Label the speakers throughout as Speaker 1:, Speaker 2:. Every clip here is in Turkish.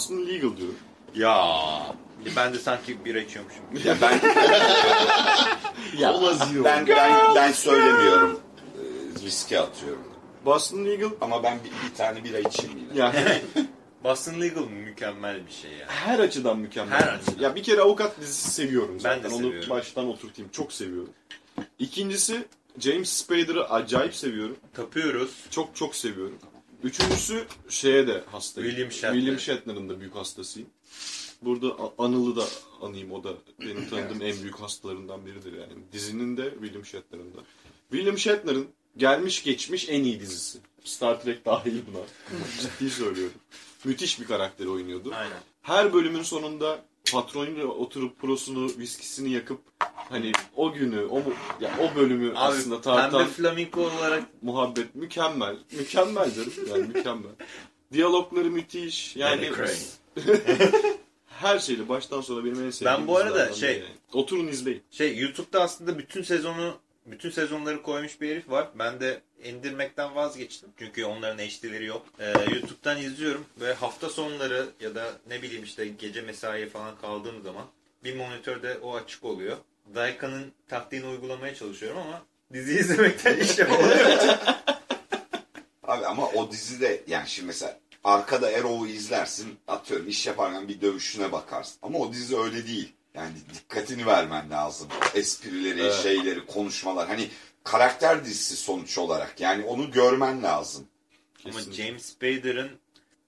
Speaker 1: Ben Boston Legal diyorum.
Speaker 2: Ya. Ben de sanki bir içiyormuşum.
Speaker 3: Ya ben ben, ben, ben söylemiyorum. Ee, riske atıyorum.
Speaker 1: Boston Legal
Speaker 3: Ama ben bir, bir tane bira içeyim yine.
Speaker 1: yani
Speaker 2: Boston Legal mükemmel bir şey ya.
Speaker 1: her açıdan mükemmel.
Speaker 2: Her açıdan.
Speaker 1: Ya bir kere avukat dizisi seviyorum
Speaker 2: Ben
Speaker 1: zaten.
Speaker 2: de
Speaker 1: Onu
Speaker 2: seviyorum.
Speaker 1: baştan oturtayım. Çok seviyorum. İkincisi James Spader'ı acayip seviyorum.
Speaker 2: Tapıyoruz.
Speaker 1: Çok çok seviyorum. Üçüncüsü şeye de hastayım.
Speaker 2: William Shatner.
Speaker 1: William Shatner'ın da büyük hastasıyım. Burada Anıl'ı da anayım. O da benim tanıdığım en büyük hastalarından biridir yani. Dizinin de William Shatner'ın da. William Shatner'ın gelmiş geçmiş en iyi dizisi. Star Trek dahil buna. Ciddi söylüyorum. Müthiş bir karakteri oynuyordu.
Speaker 2: Aynen.
Speaker 1: Her bölümün sonunda patronuyla oturup prosunu, viskisini yakıp hani o günü, o ya o bölümü aslında
Speaker 2: Abi
Speaker 1: tartan
Speaker 2: pembe flamingo olarak
Speaker 1: muhabbet mükemmel. Mükemmel canım yani mükemmel. Diyalogları müthiş. Yani her şeyle baştan sona benim en sevdiğim
Speaker 2: Ben bu arada şey-
Speaker 1: yani. Oturun izleyin.
Speaker 2: Şey YouTube'da aslında bütün sezonu bütün sezonları koymuş bir herif var. Ben de indirmekten vazgeçtim. Çünkü onların HD'leri yok. Ee, YouTube'dan izliyorum ve hafta sonları ya da ne bileyim işte gece mesaiye falan kaldığım zaman bir monitörde o açık oluyor. Daika'nın taktiğini uygulamaya çalışıyorum ama dizi izlemekten iş yapamıyorum.
Speaker 3: Abi ama o dizide yani şimdi mesela arkada Arrow'u izlersin atıyorum iş yaparken bir dövüşüne bakarsın. Ama o dizi öyle değil. Yani dikkatini vermen lazım. Esprileri,
Speaker 1: Evet.
Speaker 3: şeyleri, konuşmalar. Hani karakter dizisi sonuç olarak. Yani onu görmen lazım.
Speaker 2: ama
Speaker 1: Kesinlikle.
Speaker 2: James Spader'ın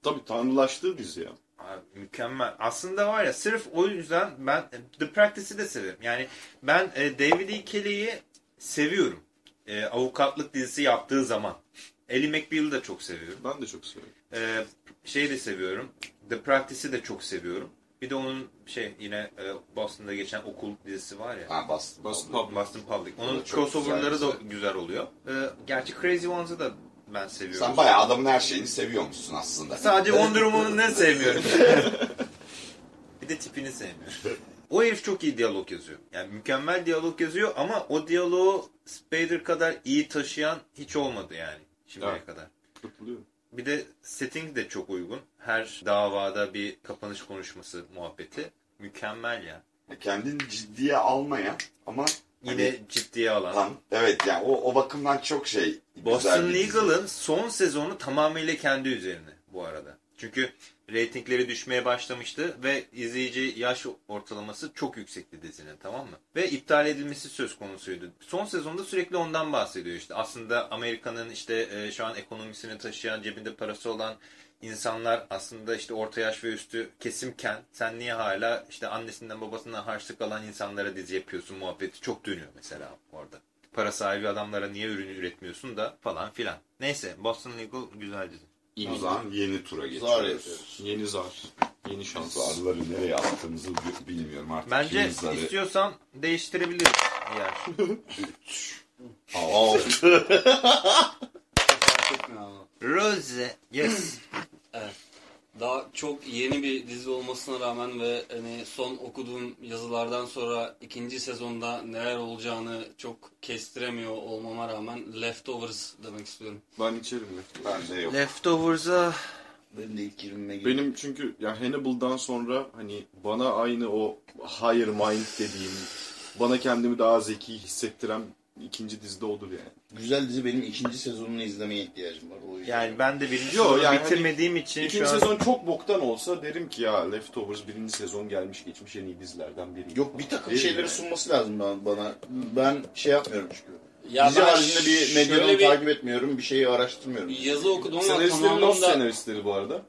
Speaker 1: Tabii tanrılaştığı dizi ya.
Speaker 2: Abi, mükemmel. Aslında var ya sırf o yüzden ben The Practice'i de severim. Yani ben e, David E. Kelly'yi seviyorum. E, avukatlık dizisi yaptığı zaman. Ellie McBeal'ı da çok seviyorum.
Speaker 1: Ben de çok seviyorum.
Speaker 2: E, şeyi de seviyorum. The Practice'i de çok seviyorum. Bir de onun şey yine e, Boston'da geçen okul dizisi var ya.
Speaker 3: Ha.
Speaker 1: Boston
Speaker 3: bastım.
Speaker 1: Public.
Speaker 2: Boston Public. Onun
Speaker 3: da
Speaker 2: crossover'ları
Speaker 3: güzel,
Speaker 2: da güzel oluyor. E, gerçi Crazy Ones'ı da ben seviyorum.
Speaker 3: Sen bayağı adamın her şeyini seviyormuşsun aslında.
Speaker 2: Sadece Wonder Woman'ı ne sevmiyorum. bir de tipini sevmiyorum. O herif çok iyi diyalog yazıyor. Yani mükemmel diyalog yazıyor ama o diyaloğu Spader kadar iyi taşıyan hiç olmadı yani şimdiye
Speaker 1: Evet.
Speaker 2: kadar.
Speaker 1: Katılıyorum.
Speaker 2: Bir de setting de çok uygun. Her davada bir kapanış konuşması muhabbeti. Mükemmel ya.
Speaker 3: Kendini ciddiye almayan ama
Speaker 2: Yine
Speaker 3: hani
Speaker 2: ciddiye alan.
Speaker 3: tam evet yani o, o bakımdan çok şey
Speaker 2: Boston. Legal'ın son sezonu tamamıyla kendi üzerine bu arada. Çünkü reytingleri düşmeye başlamıştı ve izleyici yaş ortalaması çok yüksekti dizinin tamam mı? Ve iptal edilmesi söz konusuydu. Son sezonda sürekli ondan bahsediyor işte. Aslında Amerika'nın işte e, şu an ekonomisini taşıyan, cebinde parası olan insanlar aslında işte orta yaş ve üstü kesimken sen niye hala işte annesinden babasından harçlık alan insanlara dizi yapıyorsun muhabbeti çok dönüyor mesela orada para sahibi adamlara niye ürün üretmiyorsun da falan filan. Neyse Boston Legal güzel dizi.
Speaker 3: O zaman yeni tura
Speaker 4: Zar
Speaker 3: geçiyoruz.
Speaker 4: yapıyoruz.
Speaker 1: Yeni zar. Yeni şans.
Speaker 3: Zarları nereye attığımızı bi- bilmiyorum artık.
Speaker 2: Bence
Speaker 3: zarı-
Speaker 2: istiyorsan değiştirebiliriz yer.
Speaker 3: Aa,
Speaker 2: Rose. Yes.
Speaker 5: Daha çok yeni bir dizi olmasına rağmen ve hani son okuduğum yazılardan sonra ikinci sezonda neler olacağını çok kestiremiyor olmama rağmen Leftovers demek istiyorum.
Speaker 1: Ben içerim mi?
Speaker 3: bende yok.
Speaker 2: Leftovers'a
Speaker 4: Benim de ilk girilme gibi.
Speaker 1: Benim çünkü ya Hannibal'dan sonra hani bana aynı o higher mind dediğim bana kendimi daha zeki hissettiren ikinci dizide odur yani.
Speaker 4: Güzel dizi benim ikinci sezonunu izlemeye ihtiyacım.
Speaker 2: Yani ben de birinci
Speaker 1: Yo,
Speaker 2: sezonu
Speaker 1: yani
Speaker 2: bitirmediğim için
Speaker 1: İkinci
Speaker 2: şu an
Speaker 1: sezon çok boktan olsa derim ki ya Leftovers birinci sezon gelmiş geçmiş en iyi dizilerden biri.
Speaker 4: Yok bir takım
Speaker 1: Değil mi
Speaker 4: şeyleri
Speaker 1: yani?
Speaker 4: sunması lazım bana. bana. Ben şey yapmıyorum çünkü.
Speaker 5: Ya
Speaker 4: dizi haricinde bir medyanı
Speaker 5: şöyle bir
Speaker 4: takip etmiyorum. Bir şeyi araştırmıyorum.
Speaker 5: yazı okudum ama
Speaker 1: Senaristleri Lost
Speaker 5: tamamında
Speaker 1: senaristleri bu arada.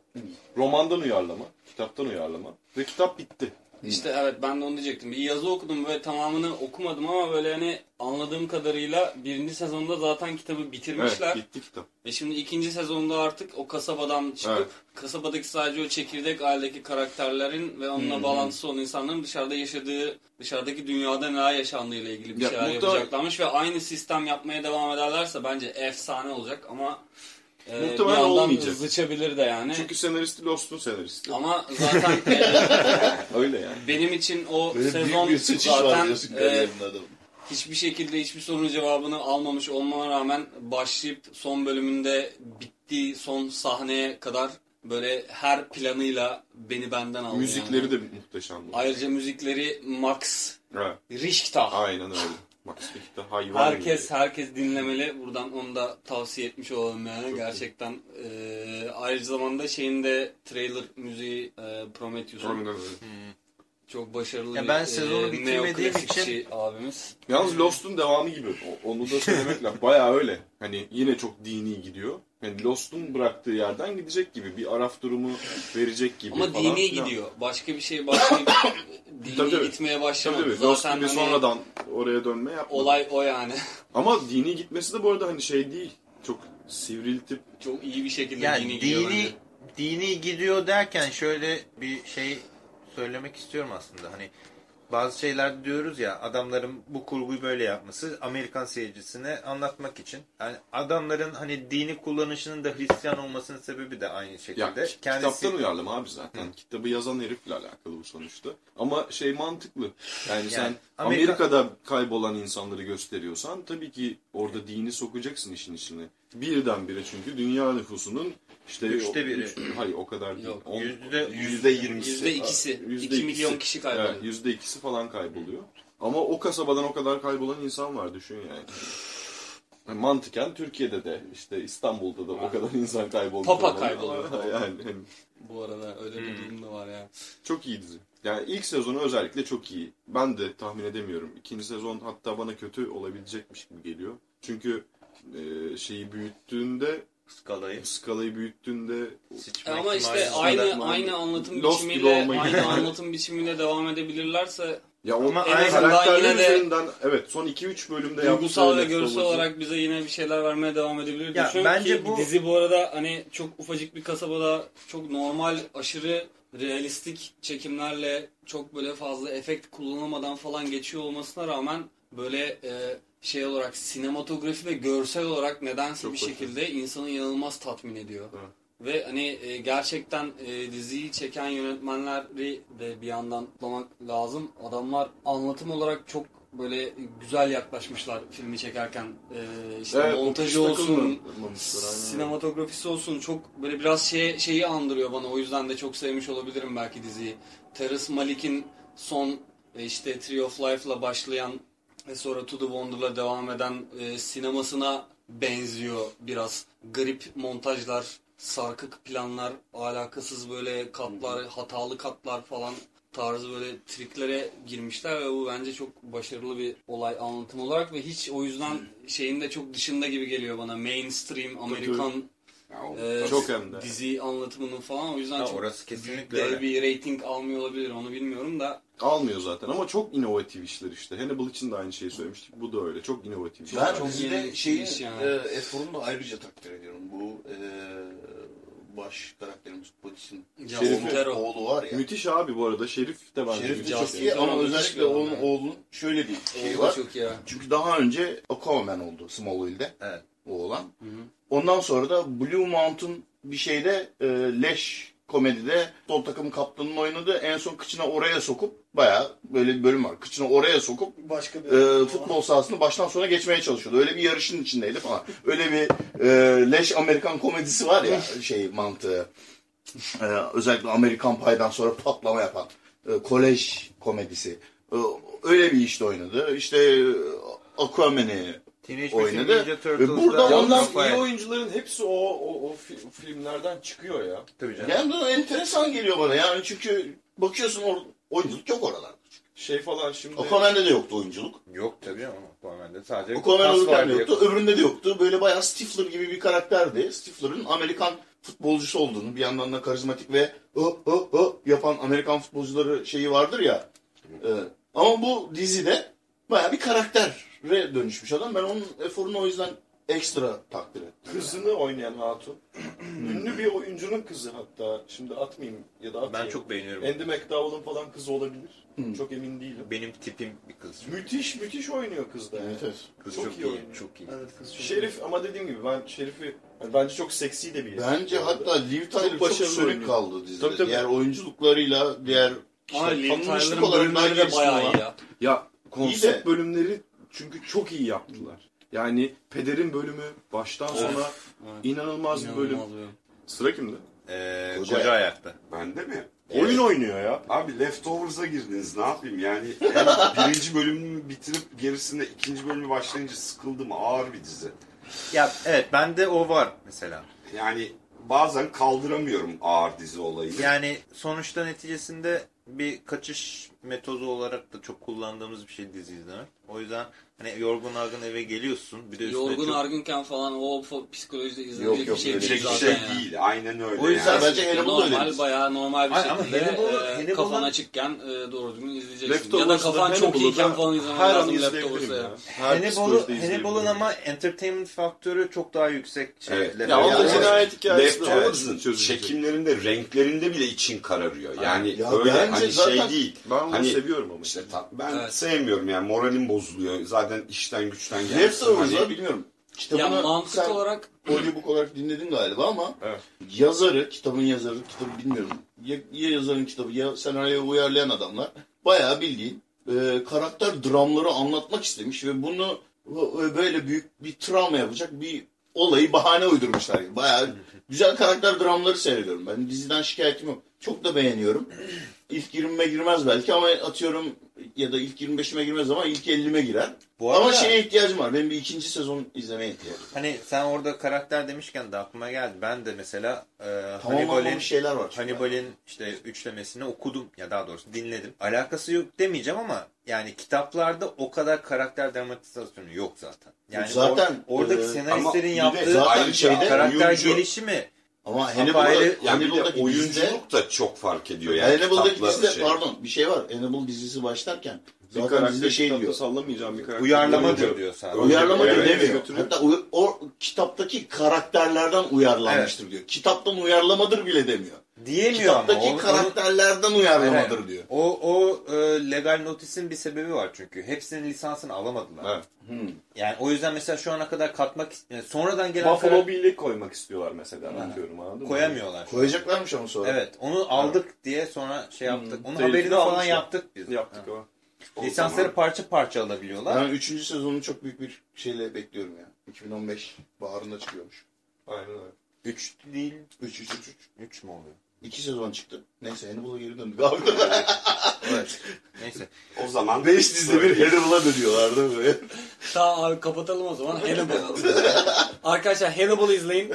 Speaker 1: Romandan uyarlama, kitaptan uyarlama. Ve kitap bitti.
Speaker 5: İşte evet ben de onu diyecektim. Bir yazı okudum ve tamamını okumadım ama böyle hani anladığım kadarıyla birinci sezonda zaten kitabı bitirmişler.
Speaker 1: Evet, bitti kitap.
Speaker 5: Ve şimdi ikinci sezonda artık o kasabadan çıkıp
Speaker 1: Evet.
Speaker 5: kasabadaki sadece o çekirdek ailedeki karakterlerin ve onunla
Speaker 4: Hmm.
Speaker 5: bağlantısı olan insanların dışarıda yaşadığı, dışarıdaki dünyada neler yaşandığıyla ilgili bir
Speaker 1: Ya,
Speaker 5: şeyler
Speaker 1: muhtemelen-
Speaker 5: yapacaklarmış ve aynı sistem yapmaya devam ederlerse bence efsane olacak ama e, bir
Speaker 1: Muhtemelen
Speaker 5: yandan
Speaker 1: olmayacak.
Speaker 5: zıçabilir de yani.
Speaker 1: Çünkü senaristi Lost'un senaristi.
Speaker 5: Ama zaten e,
Speaker 1: Öyle yani.
Speaker 5: benim için o
Speaker 4: Böyle
Speaker 5: sezon
Speaker 4: büyük bir
Speaker 5: zaten e, hiçbir şekilde hiçbir sorunun cevabını almamış olmama rağmen başlayıp son bölümünde bittiği son sahneye kadar böyle her planıyla beni benden aldı.
Speaker 1: Müzikleri
Speaker 5: yani.
Speaker 1: de muhteşem.
Speaker 5: Ayrıca müzikleri Max
Speaker 1: Evet,
Speaker 5: Richter.
Speaker 1: aynen öyle. Max Richter hayvan
Speaker 5: Herkes
Speaker 1: gibi.
Speaker 5: herkes dinlemeli. Buradan onu da tavsiye etmiş olalım yani.
Speaker 1: Çok
Speaker 5: Gerçekten e, ayrıca zamanda şeyin de trailer müziği e, Prometheus'un
Speaker 1: Aynen öyle.
Speaker 5: çok başarılı
Speaker 2: Ya
Speaker 5: bir
Speaker 2: ben sezonu
Speaker 5: e,
Speaker 2: bitirmediğim
Speaker 5: neoklasikçi abimiz.
Speaker 1: Yalnız Lost'un devamı gibi. Onu da söylemek lazım. Bayağı öyle. Hani yine çok dini gidiyor. Yani Lost'un bıraktığı yerden gidecek gibi. Bir araf durumu verecek gibi
Speaker 5: Ama
Speaker 1: falan
Speaker 5: dini
Speaker 1: filan.
Speaker 5: gidiyor. Başka bir şey başlayıp dini
Speaker 1: Tabii, tabii.
Speaker 5: gitmeye
Speaker 1: Tabii
Speaker 5: başlamadı.
Speaker 1: tabii. Lost
Speaker 5: Zaten
Speaker 1: gibi
Speaker 5: hani
Speaker 1: sonradan oraya dönme yapmadı.
Speaker 5: olay o yani.
Speaker 1: Ama dini gitmesi de bu arada hani şey değil. Çok sivriltip
Speaker 5: çok iyi bir şekilde
Speaker 2: Yani
Speaker 5: dini gidiyor
Speaker 2: dini
Speaker 5: bence.
Speaker 2: dini gidiyor derken şöyle bir şey söylemek istiyorum aslında. Hani bazı şeyler diyoruz ya adamların bu kurguyu böyle yapması Amerikan seyircisine anlatmak için. Yani adamların hani dini kullanışının da Hristiyan olmasının sebebi de aynı
Speaker 1: ya
Speaker 2: şekilde.
Speaker 1: kitaptan uyarlama abi zaten. Kitabı yazan herifle alakalı bu sonuçta. Ama şey mantıklı. Yani, sen
Speaker 2: Amerika-
Speaker 1: Amerika'da kaybolan insanları gösteriyorsan tabii ki orada dini sokacaksın işin içine. Birdenbire çünkü dünya nüfusunun işte
Speaker 2: Üçte biri.
Speaker 1: üç- hayır o kadar değil.
Speaker 5: Yok,
Speaker 1: On-
Speaker 2: yüzde
Speaker 3: Yüzde yirmisi.
Speaker 5: Yüzde ikisi.
Speaker 1: Yüzde
Speaker 5: iki milyon kişi kayboluyor.
Speaker 1: Evet, yüzde ikisi falan kayboluyor. Ama o kasabadan o kadar kaybolan insan var düşün yani. Yani mantıken Türkiye'de de işte İstanbul'da da o kadar insan kayboldu.
Speaker 5: Papa kayboluyor.
Speaker 1: Yani
Speaker 5: Bu arada öyle bir
Speaker 2: Hmm.
Speaker 5: durum da var ya.
Speaker 1: çok iyi dizi. Yani ilk sezonu özellikle çok iyi. Ben de tahmin edemiyorum. İkinci sezon hatta bana kötü olabilecekmiş gibi geliyor. Çünkü e, şeyi büyüttüğünde,
Speaker 2: skalayı.
Speaker 1: skalayı büyüttüğünde
Speaker 2: sıçma
Speaker 5: E Ama işte aynı aynı anlatım
Speaker 1: Lost
Speaker 5: biçimiyle aynı anlatım biçimiyle devam edebilirlerse
Speaker 1: ya o
Speaker 2: Ama
Speaker 5: en
Speaker 2: aynı-
Speaker 5: azından
Speaker 1: karakterler
Speaker 5: yine de
Speaker 1: üzerinden evet son 2-3 bölümde
Speaker 5: duygusal ve görsel
Speaker 1: metodoloji-
Speaker 5: olarak bize yine bir şeyler vermeye devam edebilir diye
Speaker 2: Ya
Speaker 5: düşünüyorum
Speaker 2: bence
Speaker 5: ki
Speaker 2: bu-
Speaker 5: dizi bu arada hani çok ufacık bir kasabada çok normal aşırı realistik çekimlerle çok böyle fazla efekt kullanılmadan falan geçiyor olmasına rağmen böyle e, şey olarak sinematografi ve görsel olarak nedense
Speaker 1: Çok
Speaker 5: bir
Speaker 1: başarılı.
Speaker 5: şekilde insanı inanılmaz tatmin ediyor.
Speaker 1: Evet.
Speaker 5: Ve hani e, gerçekten e, diziyi çeken yönetmenleri de bir yandan kutlamak lazım. Adamlar anlatım olarak çok böyle güzel yaklaşmışlar filmi çekerken. E, işte
Speaker 1: Evet,
Speaker 5: montajı olsun, sinematografisi olsun çok böyle biraz şey, şeyi andırıyor bana. O yüzden de çok sevmiş olabilirim belki diziyi. Terrence Malick'in son e, işte Tree of Life'la başlayan ve sonra To the Wonder'la devam eden e, sinemasına benziyor biraz. Garip montajlar, sarkık planlar, alakasız böyle katlar, hatalı katlar falan tarzı böyle triklere girmişler ve bu bence çok başarılı bir olay anlatım olarak ve hiç o yüzden şeyin de çok dışında gibi geliyor bana. Mainstream Amerikan
Speaker 3: Ya
Speaker 5: e,
Speaker 1: Çok hem de.
Speaker 5: dizi anlatımının falan o yüzden
Speaker 2: Ha,
Speaker 5: çok
Speaker 2: orası kesinlikle
Speaker 5: dev
Speaker 2: öyle.
Speaker 5: bir rating almıyor olabilir onu bilmiyorum da
Speaker 1: Almıyor zaten ama çok inovatif işler işte. Hannibal için de aynı şeyi söylemiştik. Bu da öyle. Çok inovatif.
Speaker 5: Çok-
Speaker 4: Ben
Speaker 5: çok
Speaker 4: dizide
Speaker 5: yeni
Speaker 4: şeyin
Speaker 5: iş yani.
Speaker 4: e, eforunu da ayrıca takdir ediyorum. Bu e, baş karakterimiz polisin
Speaker 5: Ya
Speaker 1: Şerif
Speaker 5: Montero.
Speaker 4: oğlu var ya.
Speaker 1: Müthiş abi bu arada. Şerif de bence
Speaker 4: Şerif de çok iyi ama özellikle
Speaker 5: bir
Speaker 4: onun
Speaker 5: adam.
Speaker 4: oğlunun şöyle bir şey var.
Speaker 5: çok iyi.
Speaker 4: Çünkü daha önce Aquaman oldu Smallville'de
Speaker 2: Evet.
Speaker 4: o olan.
Speaker 5: Hı hı.
Speaker 4: Ondan sonra da Blue Mountain bir şeyde e, leş komedide sol takım kaptanının oynadığı en son kıçına oraya sokup baya böyle bir bölüm var. Kıçına oraya sokup
Speaker 5: Başka bir
Speaker 4: e, futbol sahasını baştan sona geçmeye çalışıyordu. Öyle bir yarışın içindeydi falan. Öyle bir e, leş Amerikan komedisi var ya şey mantığı. E, özellikle Amerikan paydan sonra patlama yapan e, kolej komedisi. E, öyle bir işte oynadı. İşte e, Aquaman'i
Speaker 2: Teenage
Speaker 4: oynadı. Ve burada ondan
Speaker 1: iyi oyuncuların hepsi o, o, o fi- filmlerden çıkıyor ya.
Speaker 2: Tabii canım.
Speaker 4: yani bu enteresan geliyor bana yani çünkü bakıyorsun or oyunculuk yok oralarda.
Speaker 1: Şey falan şimdi...
Speaker 4: Aquaman'de de yoktu oyunculuk.
Speaker 2: Yok tabii ama Aquaman'de sadece
Speaker 4: Aquaman
Speaker 2: kas
Speaker 4: olurken
Speaker 2: var
Speaker 4: de yoktu. Öbüründe de yoktu. Böyle bayağı Stifler gibi bir karakterdi. Stifler'ın Amerikan futbolcusu olduğunu bir yandan da karizmatik ve ö ö ö yapan Amerikan futbolcuları şeyi vardır ya. Ee, ama bu dizide bayağı bir karaktere dönüşmüş adam. Ben onun eforunu o yüzden ekstra takdir ettim.
Speaker 1: Kızını oynayan hatun. Ünlü bir oyuncunun kızı hatta. Şimdi atmayayım ya da atayım.
Speaker 2: Ben çok beğeniyorum.
Speaker 1: Andy McDowell'ın falan kızı olabilir.
Speaker 4: Hı.
Speaker 1: Çok emin değilim.
Speaker 2: Benim tipim bir kız.
Speaker 1: Müthiş müthiş oynuyor kız da.
Speaker 4: Evet evet.
Speaker 2: Kız
Speaker 1: Çok
Speaker 2: çok,
Speaker 1: iyi
Speaker 2: iyi,
Speaker 1: oynuyor.
Speaker 2: çok iyi.
Speaker 5: Evet kız çok
Speaker 1: Şerif ama dediğim gibi ben Şerif'i yani bence çok seksi de bir
Speaker 4: Bence hatta Liv Tyler çok,
Speaker 1: başarılı
Speaker 4: sönük
Speaker 1: oynuyor.
Speaker 4: kaldı dizide.
Speaker 1: Tabii, tabii.
Speaker 4: Diğer oyunculuklarıyla, diğer işte
Speaker 5: Liv
Speaker 4: tanınmışlık
Speaker 5: Tyler'ın
Speaker 4: olarak
Speaker 5: bölümleri
Speaker 4: belki
Speaker 5: de bayağı iyi ya.
Speaker 1: Ya konsept bölümleri çünkü çok iyi yaptılar. Yani Peder'in bölümü baştan sona
Speaker 5: Evet.
Speaker 1: inanılmaz bir bölüm.
Speaker 5: İnanılmaz bir bölüm.
Speaker 1: Sıra kimde?
Speaker 2: Ee,
Speaker 4: Koca-
Speaker 2: koca, ayakta.
Speaker 3: Bende mi?
Speaker 1: Oyun oynuyor ya.
Speaker 3: Abi Leftovers'a girdiniz ne yapayım yani birinci bölümü bitirip gerisinde ikinci bölümü başlayınca sıkıldım ağır bir dizi.
Speaker 2: Ya evet bende o var mesela.
Speaker 3: Yani bazen kaldıramıyorum ağır dizi olayını.
Speaker 2: Yani sonuçta neticesinde bir kaçış metodu olarak da çok kullandığımız bir şey dizi izlemek. O yüzden hani yorgun argın eve geliyorsun. Bir de
Speaker 5: Yorgun
Speaker 2: çok...
Speaker 5: argınken falan o psikolojide
Speaker 4: Yok,
Speaker 5: izlenecek
Speaker 4: yok,
Speaker 5: bir şey değil zaten
Speaker 3: şey
Speaker 5: ya.
Speaker 3: değil aynen öyle.
Speaker 2: O yüzden
Speaker 3: yani.
Speaker 4: bence Hannibal
Speaker 5: normal
Speaker 4: dizi.
Speaker 5: bayağı normal bir
Speaker 2: Ay, ama
Speaker 5: şekilde
Speaker 2: Hannibal'ı-
Speaker 5: e, kafan açıkken e, doğru düzgün izleyeceksin. Ya da kafan çok
Speaker 1: Hannibal'ı
Speaker 5: iyken
Speaker 1: da
Speaker 5: falan izlemen
Speaker 1: her
Speaker 5: lazım Leftovers'ı.
Speaker 2: Hannibal'ın ama entertainment faktörü çok daha yüksek. Şey,
Speaker 3: Evet.
Speaker 1: Ya o da
Speaker 3: Yani
Speaker 1: cinayet hikayesi de
Speaker 3: Leftovers'ın çekimlerinde, renklerinde bile için kararıyor. Yani
Speaker 4: Ya
Speaker 3: öyle hani şey değil.
Speaker 1: Ben onu
Speaker 3: Hani
Speaker 1: seviyorum ama.
Speaker 3: İşte ben sevmiyorum yani moralim bozuluyor. Zaten işten güçten geldim.
Speaker 4: Leftovers'ı
Speaker 3: Hani,
Speaker 4: bilmiyorum.
Speaker 5: Ya
Speaker 4: Kitabını
Speaker 5: mantık
Speaker 4: sen
Speaker 5: olarak
Speaker 4: audiobook olarak dinledin galiba ama
Speaker 1: Evet.
Speaker 4: yazarı, kitabın yazarı, kitabı bilmiyorum. Ya, ya yazarın kitabı ya senaryoyu uyarlayan adamlar bayağı bildiğin e, karakter dramları anlatmak istemiş ve bunu e, böyle büyük bir travma yapacak bir olayı bahane uydurmuşlar. Bayağı güzel karakter dramları seyrediyorum. Ben diziden şikayetim yok. Çok da beğeniyorum. İlk 20'me girmez belki ama atıyorum ya da ilk 25'ime girmez ama ilk 50'me girer.
Speaker 2: Bu
Speaker 4: ama
Speaker 2: arada-
Speaker 4: şeye ihtiyacım var. Benim bir ikinci sezon izlemeye ihtiyacım var.
Speaker 2: Hani sen orada karakter demişken de aklıma geldi. Ben de mesela e, Hannibal'in
Speaker 4: şeyler var.
Speaker 2: Hannibal'in işte üçlemesini okudum ya daha doğrusu dinledim. Alakası yok demeyeceğim ama yani kitaplarda o kadar karakter dramatizasyonu yok zaten. Yani
Speaker 4: Zaten,
Speaker 2: or- oradaki
Speaker 4: e,
Speaker 2: senaristlerin
Speaker 3: ama
Speaker 2: yaptığı
Speaker 4: zaten şeyde
Speaker 2: karakter
Speaker 3: oyuncu-
Speaker 2: gelişimi
Speaker 4: Ama Hannibal'da,
Speaker 3: Yani bir de oyunculuk da çok fark ediyor yani.
Speaker 4: Hannibal'daki dizide
Speaker 3: şey.
Speaker 4: pardon bir şey var. Hannibal dizisi başlarken
Speaker 1: Bir
Speaker 4: zaten
Speaker 1: karakter
Speaker 4: dizide şey diyor.
Speaker 1: sallamayacağım bir karakter.
Speaker 2: uyarlamadır
Speaker 1: Oyuncu.
Speaker 2: diyor sadece.
Speaker 4: Uyarlama
Speaker 1: Evet,
Speaker 4: diyor demiyor.
Speaker 1: götürüyor.
Speaker 4: Hatta o, o kitaptaki karakterlerden uyarlanmıştır diyor. Kitaptan uyarlamadır bile demiyor.
Speaker 2: Diyemiyor ama.
Speaker 4: Kitaptaki karakterlerden uyarlamadır
Speaker 2: Evet.
Speaker 4: diyor.
Speaker 2: O, o e, legal notisin bir sebebi var çünkü. Hepsinin lisansını alamadılar.
Speaker 1: Evet.
Speaker 4: Hmm.
Speaker 2: Yani o yüzden mesela şu ana kadar katmak yani sonradan gelen
Speaker 1: Buffalo
Speaker 2: karakter
Speaker 1: Bill'i koymak istiyorlar mesela. Anlatıyorum anladın mı?
Speaker 2: koyamıyorlar.
Speaker 4: Koyacaklarmış ama sonra.
Speaker 2: Evet onu aldık diye sonra şey yaptık. Onun
Speaker 1: Tehlikeli
Speaker 2: haberini falan
Speaker 1: almışlar.
Speaker 2: yaptık biz.
Speaker 1: Yaptık
Speaker 2: Ha.
Speaker 1: o.
Speaker 3: O
Speaker 2: Lisansları
Speaker 3: zaman-
Speaker 2: parça parça alabiliyorlar.
Speaker 4: Ben 3. sezonu çok büyük bir şeyle bekliyorum ya. 2015 baharında çıkıyormuş.
Speaker 1: Aynen öyle.
Speaker 2: 3 değil
Speaker 4: 3 3 3 3.
Speaker 2: 3 mü oluyor?
Speaker 4: 2 sezon çıktı. Neyse Hannibal'a geri döndük abi.
Speaker 2: Evet. Neyse.
Speaker 3: O zaman
Speaker 4: 5 dizide bir Hannibal'a dönüyorlardı böyle.
Speaker 5: Tamam abi kapatalım o zaman. Hannibal. Arkadaşlar Hannibal'ı izleyin.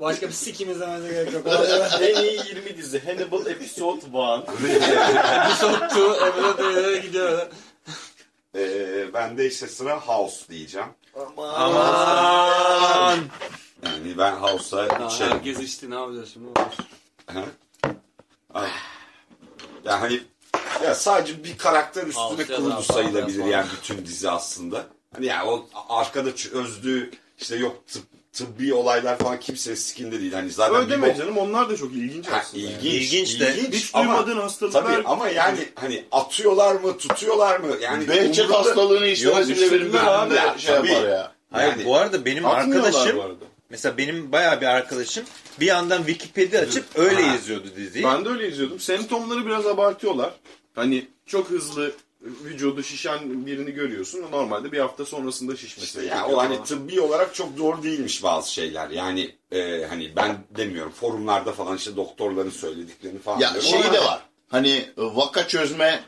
Speaker 5: Başka bir sikim izlemenize gerek yok.
Speaker 1: en iyi 20 dizi. Hannibal Episode 1.
Speaker 5: Episode 2, Episode 3'e gidiyor.
Speaker 3: Ee, ben de işte sıra House diyeceğim.
Speaker 2: Aman.
Speaker 3: Yani ben House'a şey...
Speaker 5: herkes içti ne yapacağız şimdi?
Speaker 3: Ay. Ya hani ya sadece bir karakter üstüne
Speaker 5: ya
Speaker 3: kurulu sayılabilir yani bütün dizi aslında. Hani ya o arkada çözdüğü işte yok tıp, tıbbi olaylar falan kimsenin sikinde değil. Hani zaten
Speaker 1: Öyle
Speaker 3: bir
Speaker 1: deme canım onlar da çok ilginç
Speaker 3: Ha,
Speaker 1: aslında. yani.
Speaker 3: ilginç,
Speaker 2: İlginç de.
Speaker 1: Hiç
Speaker 3: ama,
Speaker 1: duymadığın hastalıklar.
Speaker 3: Tabii ama yani hani atıyorlar mı tutuyorlar mı? Yani
Speaker 4: Behçet hastalığını işlemesi bile
Speaker 1: üstünde abi.
Speaker 4: gözümde şey
Speaker 3: Tabii.
Speaker 4: yapar ya.
Speaker 2: Hayır
Speaker 3: Yani-
Speaker 2: bu arada benim arkadaşım
Speaker 1: bu arada.
Speaker 2: Mesela benim bayağı bir arkadaşım bir yandan Wikipedia açıp öyle
Speaker 3: Ha.
Speaker 2: izliyordu diziyi.
Speaker 1: Ben de öyle izliyordum. Semptomları biraz abartıyorlar. Hani çok hızlı vücudu şişen birini görüyorsun. Normalde bir hafta sonrasında şişmesi.
Speaker 3: İşte ya o hani tıbbi olarak çok doğru değilmiş bazı şeyler. Yani e, hani ben demiyorum forumlarda falan işte doktorların söylediklerini falan
Speaker 4: Ya
Speaker 3: diyorum
Speaker 4: şeyi de var. Hani vaka çözme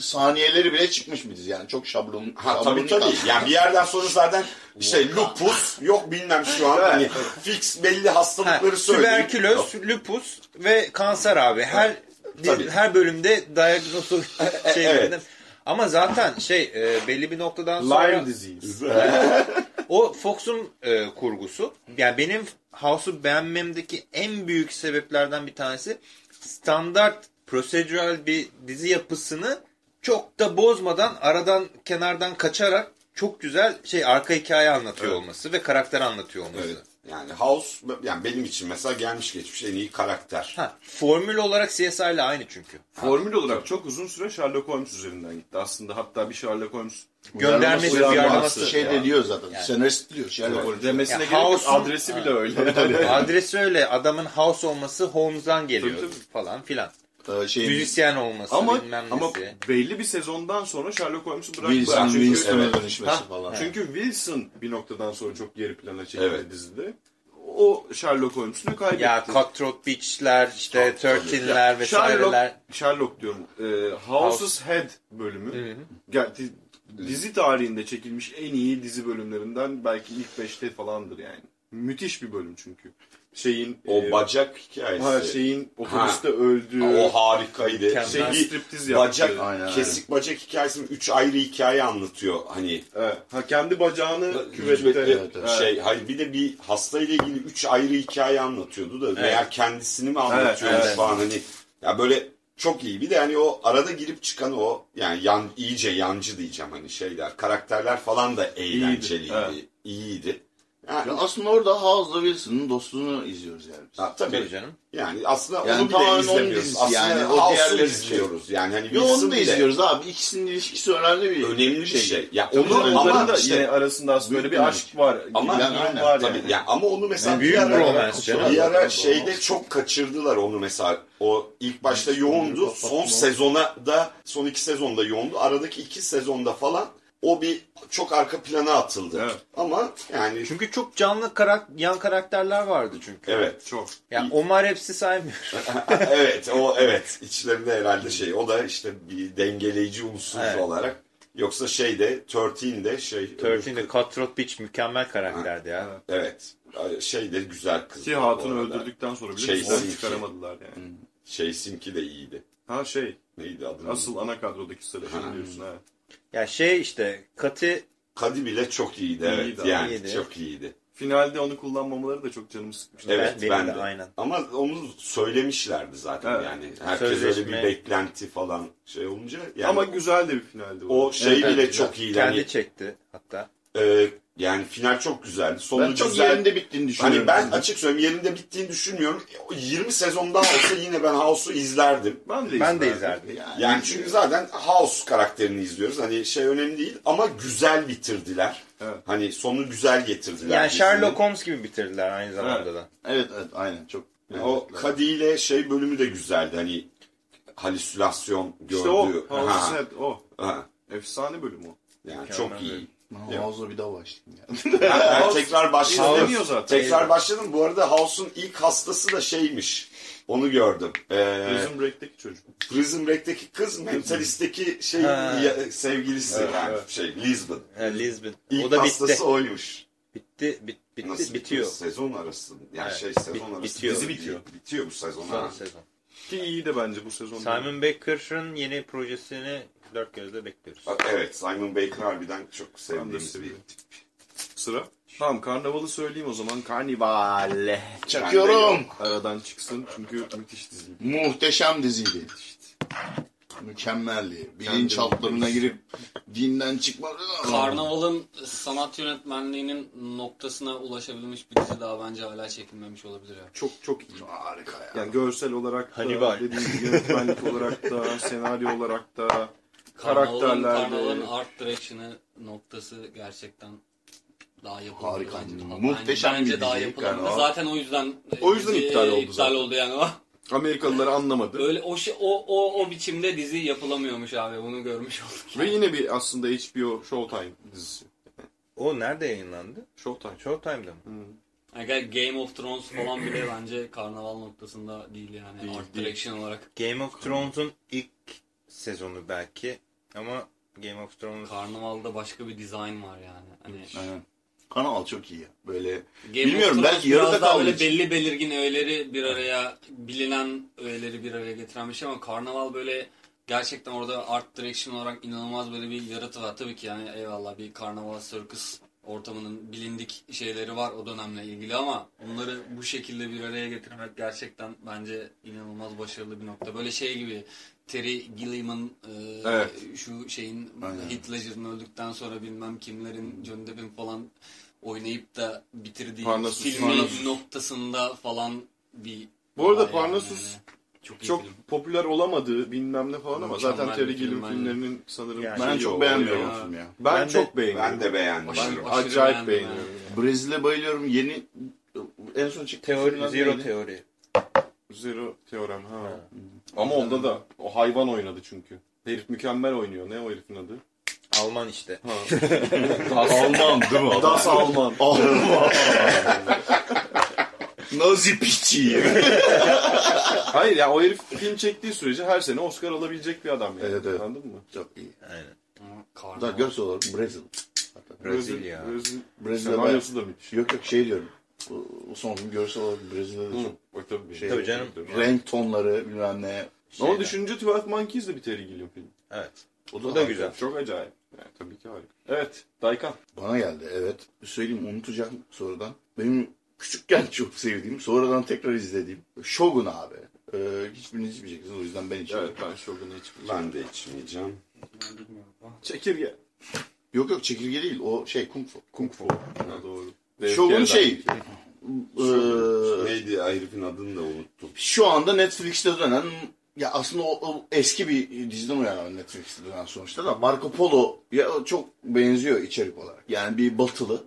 Speaker 4: saniyeleri bile çıkmış bir dizi yani çok şablon.
Speaker 3: Ha tabii tabii.
Speaker 4: kalmış.
Speaker 3: Yani bir yerden sonra zaten işte lupus yok bilmem şu an hani fix belli
Speaker 2: Ha,
Speaker 3: hastalıkları söyleyip.
Speaker 2: tüberküloz, lupus ve kanser abi. Her
Speaker 3: Tabii.
Speaker 2: her bölümde diagnozu şey
Speaker 3: evet.
Speaker 2: Ama zaten şey e, belli bir noktadan sonra
Speaker 1: Lyme disease.
Speaker 2: o Fox'un e, kurgusu. Yani benim House'u beğenmemdeki en büyük sebeplerden bir tanesi standart procedural bir dizi yapısını çok da bozmadan aradan kenardan kaçarak çok güzel şey arka hikaye anlatıyor olması ve karakter anlatıyor olması.
Speaker 3: Evet. Yani House yani benim için mesela gelmiş geçmiş en iyi karakter.
Speaker 2: Ha, formül olarak CSI ile aynı çünkü.
Speaker 1: Formül olarak çok uzun süre Sherlock Holmes üzerinden gitti. Aslında hatta bir Sherlock Holmes
Speaker 2: Göndermesi,
Speaker 1: Uyarlaması.
Speaker 4: Şey de
Speaker 1: Yani.
Speaker 4: diyor zaten.
Speaker 2: Yani.
Speaker 4: Senarist diyor. Sherlock Holmes.
Speaker 1: demesine
Speaker 2: Ya
Speaker 1: gerek Adresi bile öyle.
Speaker 2: Adresi öyle. Adamın House olması Holmes'dan geliyor
Speaker 1: Tabii, tabii.
Speaker 2: falan filan.
Speaker 4: Şey,
Speaker 2: Müzisyen olması
Speaker 1: Ama
Speaker 2: bilmem
Speaker 1: ama belli bir sezondan sonra Sherlock Holmes'u bıraktılar.
Speaker 4: Wilson,
Speaker 1: Çünkü,
Speaker 4: Winston'a
Speaker 3: evet.
Speaker 4: dönüşmesi
Speaker 1: Ha,
Speaker 4: falan.
Speaker 1: çünkü Wilson bir noktadan sonra çok geri plana çekildi
Speaker 3: Evet.
Speaker 1: dizide. O Sherlock Holmes'unu kaybetti.
Speaker 2: Ya Cutthroat Beach'ler, işte Thirteen'ler vesaireler.
Speaker 1: Sherlock, Sherlock diyorum. E, House's Head bölümü.
Speaker 2: Hı hı.
Speaker 1: Gel- di- dizi tarihinde çekilmiş en iyi dizi bölümlerinden belki ilk beşte falandır yani. Müthiş bir bölüm çünkü. Şeyin
Speaker 3: O
Speaker 1: e,
Speaker 3: bacak hikayesi.
Speaker 1: ha, şeyin otobüste öldüğü
Speaker 3: o harikaydı.
Speaker 1: Şeyin
Speaker 3: Bir
Speaker 1: striptiz yaptığı.
Speaker 3: bacak,
Speaker 4: Aynen,
Speaker 3: kesik bacak hikayesinin üç ayrı hikaye anlatıyor. Hani
Speaker 1: Evet. Ha, kendi bacağını
Speaker 3: küvette
Speaker 1: küvette
Speaker 4: evet, evet.
Speaker 3: şey hayır bir de bir hastayla ilgili üç ayrı hikaye anlatıyordu da meğer kendisini mi anlatıyormuş
Speaker 1: Evet, evet.
Speaker 3: falan hani ya böyle çok iyi bir de hani o arada girip çıkan o yani yan, iyice yancı diyeceğim hani şeyler karakterler falan da eğlenceliydi
Speaker 1: evet.
Speaker 3: iyiydi. Yani,
Speaker 4: Ya aslında orada House'la Wilson'ın dostluğunu izliyoruz yani. biz.
Speaker 3: ha, tabii
Speaker 2: Tabii canım.
Speaker 3: yani aslında
Speaker 4: Yani
Speaker 3: onu bile
Speaker 4: tamamen onun
Speaker 3: izlemiyoruz. Aslında
Speaker 4: yani, o diğerleri-
Speaker 3: izliyoruz. Yani hani
Speaker 4: Yo onu da
Speaker 3: bile
Speaker 4: izliyoruz abi. İkisinin ilişkisi önemli bir
Speaker 3: Önemli bir şey. Ya
Speaker 1: Tabii
Speaker 3: onu
Speaker 1: onların
Speaker 3: ama
Speaker 1: da
Speaker 3: işte
Speaker 1: yine arasında aslında böyle bir aşk var.
Speaker 3: Ama-
Speaker 4: Yani aynen,
Speaker 1: var
Speaker 3: Tabii
Speaker 1: yani.
Speaker 3: yani ama onu mesela
Speaker 2: büyük
Speaker 3: bir
Speaker 2: romance
Speaker 3: bir ara şeyde çok kaçırdılar onu mesela. O ilk başta yoğundu. Son sezona da son iki sezonda yoğundu. Aradaki iki sezonda falan o bir çok arka plana atıldı.
Speaker 1: Evet.
Speaker 3: Ama yani
Speaker 2: Çünkü çok canlı karak yan karakterler vardı çünkü.
Speaker 3: evet.
Speaker 1: Çok.
Speaker 2: Ya Omar hepsi saymıyor.
Speaker 3: evet o evet içlerinde herhalde şey o da işte bir dengeleyici unsur
Speaker 2: Evet.
Speaker 3: olarak yoksa şeyde 13'de şey
Speaker 2: 13'de Cutthroat Beach mükemmel karakterdi ya.
Speaker 3: evet şey de güzel kız.
Speaker 1: Ki Hatun'u öldürdükten sonra bile
Speaker 3: Şey,
Speaker 1: çıkaramadılar yani.
Speaker 3: Şey Simki de iyiydi.
Speaker 1: Ha şey
Speaker 3: Neydi adı?
Speaker 1: asıl ana kadrodaki sıra şey diyorsun ha.
Speaker 2: Ya şey işte Kati
Speaker 3: Kadi bile çok iyiydi evet.
Speaker 1: İyiydi,
Speaker 3: yani
Speaker 2: iyiydi.
Speaker 3: çok iyiydi.
Speaker 1: Finalde onu kullanmamaları da çok canımı sıkmıştı.
Speaker 3: Evet
Speaker 2: benim
Speaker 3: ben,
Speaker 2: de
Speaker 3: de.
Speaker 2: aynen.
Speaker 3: Ama onu söylemişlerdi zaten
Speaker 1: Evet.
Speaker 3: yani. Herkes öyle
Speaker 2: Sözleşme.
Speaker 3: bir beklenti falan şey olunca. Yani
Speaker 1: Ama güzel de bir finaldi.
Speaker 3: o şey
Speaker 4: Evet,
Speaker 3: bile
Speaker 4: evet,
Speaker 3: çok iyiydi.
Speaker 2: kendi
Speaker 3: Hani,
Speaker 2: çekti hatta.
Speaker 3: e, yani final çok güzeldi. Sonu
Speaker 4: Ben çok
Speaker 3: güzel.
Speaker 4: yerinde bittiğini düşünüyorum.
Speaker 3: Hani ben açık söyleyeyim yerinde bittiğini düşünmüyorum. O 20 sezon daha olsa yine ben House'u izlerdim.
Speaker 1: ben de
Speaker 2: Ben de
Speaker 1: izlerdim.
Speaker 2: izlerdim.
Speaker 4: yani,
Speaker 3: Yani çünkü zaten House karakterini izliyoruz. Hani şey önemli değil ama güzel bitirdiler.
Speaker 1: Evet.
Speaker 3: Hani sonu güzel getirdiler.
Speaker 2: Yani
Speaker 3: dizinin.
Speaker 2: Sherlock Holmes gibi bitirdiler aynı zamanda da.
Speaker 4: Evet evet aynen çok.
Speaker 3: Yani o Cady ile şey bölümü de güzeldi. Hani halüsinasyon gördüğü.
Speaker 1: İşte o.
Speaker 3: Ha,
Speaker 1: o.
Speaker 3: ha.
Speaker 1: Efsane bölüm o.
Speaker 3: Yani
Speaker 2: Mükemmel
Speaker 3: çok
Speaker 2: bölüm.
Speaker 3: İyi.
Speaker 4: House'la bir daha başlayayım ya.
Speaker 3: Ben, ben tekrar başladım.
Speaker 1: Zaten.
Speaker 3: Tekrar başladım. Bu arada House'un ilk hastası da şeymiş. Onu gördüm. Ee,
Speaker 1: Prison Break'teki çocuk.
Speaker 3: Prison Break'teki kız Mentalist'teki şey
Speaker 2: Ha.
Speaker 3: ya- sevgilisi
Speaker 1: Evet,
Speaker 3: yani
Speaker 1: evet.
Speaker 3: şey Lisbon.
Speaker 2: Ha, Lisbon.
Speaker 3: İlk
Speaker 2: o da
Speaker 3: hastası
Speaker 2: bitti.
Speaker 3: oymuş.
Speaker 2: Bitti, bit, bitti,
Speaker 3: Nasıl
Speaker 2: bitiyor.
Speaker 3: Sezon arası. Yani
Speaker 2: Evet,
Speaker 3: şey
Speaker 2: bit-
Speaker 3: sezon arası.
Speaker 2: bitiyor.
Speaker 3: Dizi
Speaker 2: Bitiyor.
Speaker 3: Bitiyor bu sezon.
Speaker 2: Son
Speaker 3: ha.
Speaker 2: sezon.
Speaker 1: Ki iyi de bence bu sezon.
Speaker 2: Simon Baker'ın yeni projesini dört gözle bekliyoruz.
Speaker 3: Bak, Evet Simon Baker harbiden çok sevdiğimiz bir
Speaker 1: seviyorum. Sıra. Tamam karnavalı söyleyeyim o zaman.
Speaker 4: Karnival. Çakıyorum.
Speaker 1: Aradan çıksın çünkü müthiş dizi.
Speaker 4: Muhteşem diziydi. Mükemmeldi. Bilinçaltlarına girip dinden çıkma.
Speaker 5: Karnaval'ın sanat yönetmenliğinin noktasına ulaşabilmiş bir dizi daha bence hala çekilmemiş olabilir ya.
Speaker 1: Çok çok iyi.
Speaker 4: Harika ya.
Speaker 1: Yani görsel olarak da,
Speaker 2: Hannibal.
Speaker 1: dediğim gibi yönetmenlik olarak da, senaryo olarak da,
Speaker 5: Karnaval'ın,
Speaker 1: karakterler
Speaker 5: Karnaval'ın art direction'ı noktası gerçekten daha yapılabilir.
Speaker 4: Harika.
Speaker 5: bence.
Speaker 4: Muhteşem
Speaker 5: bence,
Speaker 4: bir
Speaker 5: daha
Speaker 4: dizi,
Speaker 5: yapılabilir.
Speaker 4: Karnaval.
Speaker 5: Zaten o yüzden
Speaker 1: O yüzden
Speaker 5: dizi
Speaker 1: iptal oldu
Speaker 5: iptal
Speaker 1: zaten.
Speaker 5: oldu yani o.
Speaker 1: Amerikalıları anlamadı.
Speaker 5: Öyle o şey o o o biçimde dizi yapılamıyormuş abi. Bunu görmüş olduk.
Speaker 1: Ve yine bir aslında HBO Showtime dizisi.
Speaker 2: O nerede yayınlandı?
Speaker 1: Showtime.
Speaker 2: Showtime'da mı?
Speaker 5: Yani Game of Thrones falan bile bence karnaval noktasında değil yani
Speaker 1: Değil,
Speaker 5: art
Speaker 1: değil.
Speaker 5: direction olarak.
Speaker 2: Game of Thrones'un ilk sezonu belki ama Game of Thrones
Speaker 5: Karnavalda başka bir dizayn var yani. Hani
Speaker 4: Aynen. Kanal çok iyi ya. Böyle
Speaker 5: Game
Speaker 4: Bilmiyorum, belki yarıda kaldığı
Speaker 5: böyle belli belirgin öğeleri bir araya bilinen öğeleri bir araya getiren bir şey ama Karnaval böyle gerçekten orada art direction olarak inanılmaz böyle bir yaratı var. Tabii ki yani eyvallah bir Karnaval Circus ortamının bilindik şeyleri var o dönemle ilgili ama onları bu şekilde bir araya getirmek gerçekten bence inanılmaz başarılı bir nokta. Böyle şey gibi Terry Gilliam'ın e,
Speaker 1: Evet.
Speaker 5: şu şeyin
Speaker 4: Aynen.
Speaker 5: Heath Ledger'ın öldükten sonra bilmem kimlerin Johnny Depp'in falan oynayıp da bitirdiği filmin noktasında falan bir
Speaker 1: Bu arada
Speaker 5: olay yani. Çok
Speaker 1: Çok
Speaker 5: film.
Speaker 1: popüler olamadığı bilmem ne falan ama
Speaker 5: Mükemmel
Speaker 1: zaten Terry Gilliam filmlerinin sanırım
Speaker 2: Yani
Speaker 4: ben çok beğenmiyorum
Speaker 5: ya.
Speaker 4: filmi ya.
Speaker 1: Ben,
Speaker 2: Ben de-
Speaker 1: çok beğeniyorum.
Speaker 3: Ben de beğendim.
Speaker 5: Aşırı-
Speaker 3: Aşırı.
Speaker 5: aşırı
Speaker 1: Acayip
Speaker 5: beğendim
Speaker 1: beğeniyorum.
Speaker 5: yani.
Speaker 4: Brezilya bayılıyorum. Yeni en son çıktı.
Speaker 2: teori, zero teori.
Speaker 1: Zero teorem ha. Ama onda da o hayvan oynadı çünkü. Herif mükemmel oynuyor. Ne o herifin adı?
Speaker 2: Alman işte.
Speaker 1: Das
Speaker 4: Alman değil mi?
Speaker 1: Das Alman.
Speaker 4: Alman. Nazi piçi.
Speaker 1: Hayır ya o herif film çektiği sürece her sene Oscar alabilecek bir adam yani.
Speaker 4: Evet, evet.
Speaker 1: Anladın mı?
Speaker 4: Çok iyi.
Speaker 2: Aynen.
Speaker 5: Ama
Speaker 4: Da görsel olarak Brezilya.
Speaker 2: Brezilya.
Speaker 1: Brezilya.
Speaker 4: Brezilya
Speaker 1: Senaryosu da müthiş.
Speaker 4: Yok yok şey diyorum. Bu, bu son film görsel olarak Brezilya'da çok
Speaker 1: tabii.
Speaker 4: Şey-
Speaker 2: Tabii canım.
Speaker 4: renk tonları bilmem ne.
Speaker 1: Ama
Speaker 2: Şeyden.
Speaker 1: düşünce 12 Monkeys de bir Terry Gilliam filmi.
Speaker 2: Evet.
Speaker 4: O
Speaker 2: O da güzel.
Speaker 1: Çok acayip. Yani tabii ki harika. Evet. Daykan.
Speaker 4: Bana geldi evet. Söyleyeyim unutacağım sonradan. Benim küçükken çok sevdiğim, sonradan tekrar izlediğim Shogun abi. Ee, hiçbirini içmeyeceksiniz o yüzden ben içiyorum.
Speaker 1: Evet ben Shogun'u hiç
Speaker 3: Ben de içmeyeceğim.
Speaker 1: Çekirge.
Speaker 4: Yok yok çekirge değil o şey kung fu.
Speaker 1: Kung Fu. Ha, doğru.
Speaker 4: Shogun şey ee,
Speaker 3: Neydi herifin adını da unuttum.
Speaker 4: şu anda Netflix'te dönen ya aslında o, o eski bir diziden uyanan Netflix'te dönen sonuçta da Marco Polo ya çok benziyor içerik olarak. Yani bir batılı.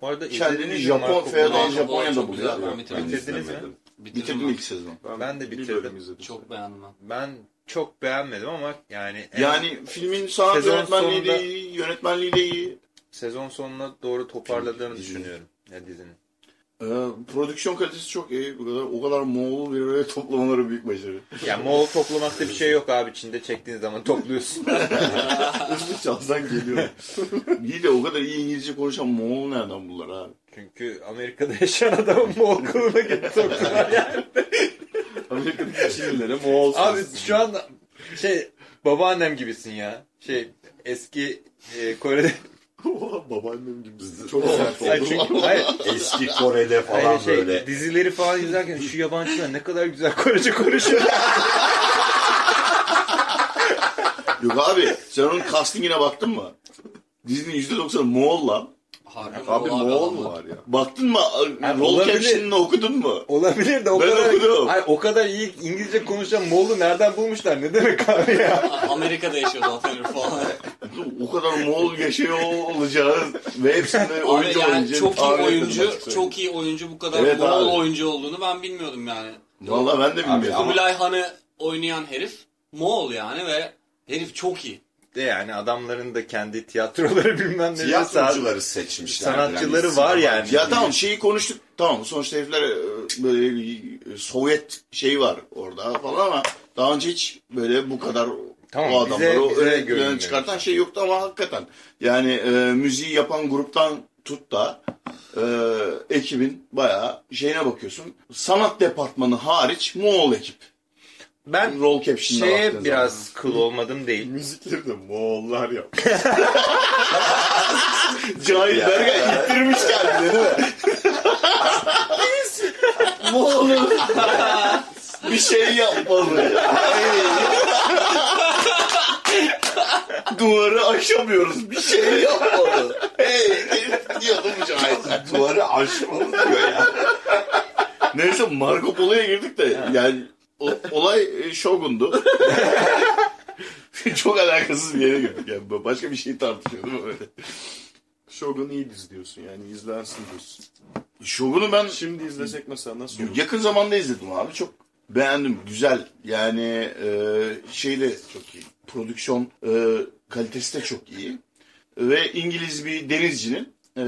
Speaker 2: Bu arada
Speaker 4: Kendini Japon feodal Japonya'da buluyor.
Speaker 2: Bitirdiniz mi?
Speaker 4: Bitirdim ilk sezon.
Speaker 2: Ben de bitirdim.
Speaker 5: Çok beğendim ben.
Speaker 2: Ben çok beğenmedim ama yani
Speaker 4: Yani filmin sanat yönetmenliği de
Speaker 2: sonunda-
Speaker 4: iyi, yönetmenliği de iyi.
Speaker 2: sezon sonuna doğru toparladığını düşünüyorum. Ya dizinin.
Speaker 4: Ee, prodüksiyon kalitesi çok iyi. O kadar, o kadar Moğol bir araya toplamaları büyük başarı.
Speaker 2: Ya Moğol toplamakta bir şey yok abi. Çin'de çektiğin zaman topluyorsun.
Speaker 4: Hızlı çalsan geliyor. iyi de o kadar iyi İngilizce konuşan Moğol nereden bulurlar abi?
Speaker 2: Çünkü Amerika'da yaşayan adamın Moğol kılığına gitti soktular yani.
Speaker 1: Amerika'daki Çinlilere Moğol
Speaker 2: Abi şu an şey babaannem gibisin ya. Şey eski e, Kore'de
Speaker 1: Babaannem gibisin.
Speaker 4: Çok sert
Speaker 2: çünkü, hayır,
Speaker 3: Eski Kore'de falan
Speaker 2: hayır şey,
Speaker 3: böyle.
Speaker 2: dizileri falan izlerken şu yabancılar ne kadar güzel Korece konuşuyor.
Speaker 4: Yok abi sen onun castingine baktın mı? Dizinin %90'ı Moğol lan.
Speaker 5: Harbi
Speaker 1: Abi
Speaker 5: Moğol
Speaker 1: mu var ya?
Speaker 4: Baktın mı?
Speaker 2: Ha,
Speaker 4: Roll
Speaker 2: olabilir.
Speaker 4: caption'ını okudun mu?
Speaker 2: Olabilir de o
Speaker 4: Ben
Speaker 2: kadar
Speaker 4: okudum.
Speaker 2: hayır, o kadar iyi İngilizce konuşan Moğol'u nereden bulmuşlar? Ne demek abi ya?
Speaker 5: Amerika'da yaşıyor zaten falan.
Speaker 4: O kadar Moğol yaşıyor olacağı ve hepsinde oyuncu
Speaker 5: yani
Speaker 4: oyuncu.
Speaker 5: çok iyi oyuncu, çok iyi oyuncu bu kadar
Speaker 4: Evet
Speaker 5: Moğol
Speaker 4: abi.
Speaker 5: oyuncu olduğunu ben bilmiyordum yani.
Speaker 4: Valla ben de bilmiyorum.
Speaker 3: Ama-
Speaker 5: Kubilay Han'ı oynayan herif Moğol yani ve herif çok iyi.
Speaker 2: De yani adamların da kendi tiyatroları bilmem ne.
Speaker 3: Tiyatrocuları seçmişler.
Speaker 2: Sanatçıları var yani.
Speaker 4: Ya tamam şeyi konuştuk. Tamam sonuçta herifler e, böyle bir Sovyet şeyi var orada falan ama daha önce hiç böyle bu kadar
Speaker 2: Tamam,
Speaker 4: o
Speaker 2: bize-
Speaker 4: adamları
Speaker 2: bize
Speaker 4: öne plana
Speaker 2: görünmüyor.
Speaker 4: çıkartan şey yoktu ama hakikaten. Yani e, müziği yapan gruptan tut da e, ekibin bayağı şeyine bakıyorsun. Sanat departmanı hariç Moğol ekip.
Speaker 2: Ben
Speaker 4: Roll baktığın
Speaker 2: şeye biraz kıl olmadım değil.
Speaker 1: Müzikleri de Moğollar ya.
Speaker 4: Cahil Bergen ittirmiş kendini değil mi? Moğol'un bir şey yapmalı. Duvarı aşamıyoruz. Bir şey yapmalı. Hey, diyordum Cahil.
Speaker 3: Duvarı aşmalı diyor ya.
Speaker 4: Neyse Marco Polo'ya girdik de yani o- olay e, Shogun'du. Çok alakasız bir yere girdik. Yani başka bir şey tartışıyordum öyle.
Speaker 1: Shogun iyi dizi diyorsun yani izlersin diyorsun.
Speaker 4: Shogun'u ben
Speaker 1: Şimdi izlesek mesela nasıl olur?
Speaker 4: Yakın zamanda izledim abi. Çok beğendim. Güzel. Yani e, şey de çok iyi. Prodüksiyon e, kalitesi de çok iyi. Ve İngiliz bir denizcinin e,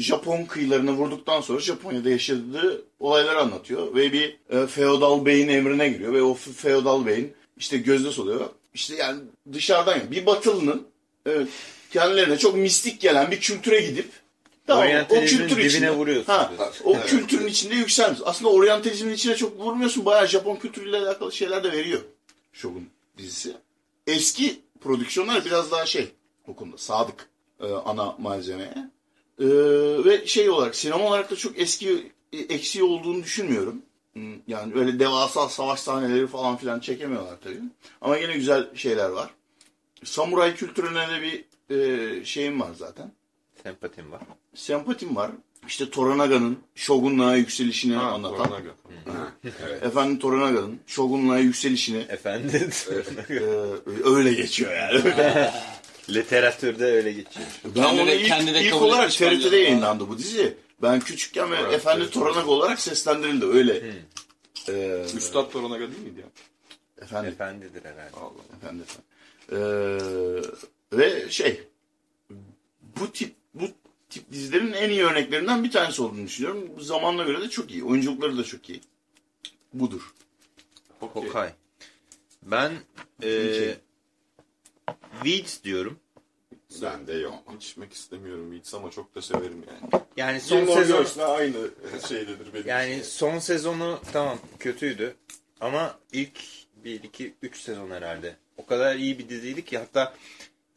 Speaker 4: Japon kıyılarına vurduktan sonra Japonya'da yaşadığı olayları anlatıyor. Ve bir e, feodal beyin emrine giriyor. Ve o fe- feodal beyin işte gözde oluyor. İşte yani dışarıdan bir batılının evet, kendilerine çok mistik gelen bir kültüre gidip Tamam, o kültür içinde.
Speaker 2: vuruyorsun
Speaker 4: Ha,
Speaker 2: diyorsun.
Speaker 4: o kültürün içinde yükselmiş. Aslında oryantalizmin içine çok vurmuyorsun. Bayağı Japon kültürüyle alakalı şeyler de veriyor. Shogun dizisi. Eski prodüksiyonlar biraz daha şey o konuda sadık e, ana malzemeye. E, ve şey olarak sinema olarak da çok eski e, eksiği olduğunu düşünmüyorum. Hmm, Yani öyle devasa savaş sahneleri falan filan çekemiyorlar tabii. Ama yine güzel şeyler var. Samuray kültürüne de bir e, şeyim var zaten
Speaker 2: Sempatim var.
Speaker 4: sempatim var. İşte Toranaga'nın Shogunluğa yükselişini
Speaker 1: Ha,
Speaker 4: anlatan.
Speaker 1: Toranaga.
Speaker 4: Efendim Toranaga'nın Shogunluğa yükselişini
Speaker 2: Efendim.
Speaker 4: e, öyle geçiyor yani.
Speaker 2: Literatürde öyle geçiyor.
Speaker 4: ben onu ilk, ilk olarak TRT'de
Speaker 5: de.
Speaker 4: yayınlandı bu dizi. Ben küçükken ve
Speaker 1: Evet,
Speaker 4: Efendi
Speaker 1: evet.
Speaker 4: Toranaga olarak seslendirildi öyle. Ee,
Speaker 1: Üstad Toranaga değil miydi ya?
Speaker 4: efendim.
Speaker 2: Efendidir herhalde.
Speaker 1: Allah.
Speaker 4: Efendim. Ee, ve şey bu tip bu tip dizilerin en iyi örneklerinden bir tanesi olduğunu düşünüyorum. Zamanla göre de çok iyi. Oyunculukları da çok iyi. Budur.
Speaker 2: Okay. Ben
Speaker 4: Şey.
Speaker 2: e, Weeds diyorum.
Speaker 3: Bende yok.
Speaker 1: İçmek istemiyorum Beats ama çok da severim yani.
Speaker 2: Yani son
Speaker 1: Gilmore
Speaker 2: sezon
Speaker 1: aynı şeydedir benim
Speaker 2: yani
Speaker 1: için.
Speaker 2: son sezonu tamam kötüydü ama ilk 1 2 3 sezon herhalde. O kadar iyi bir diziydi ki hatta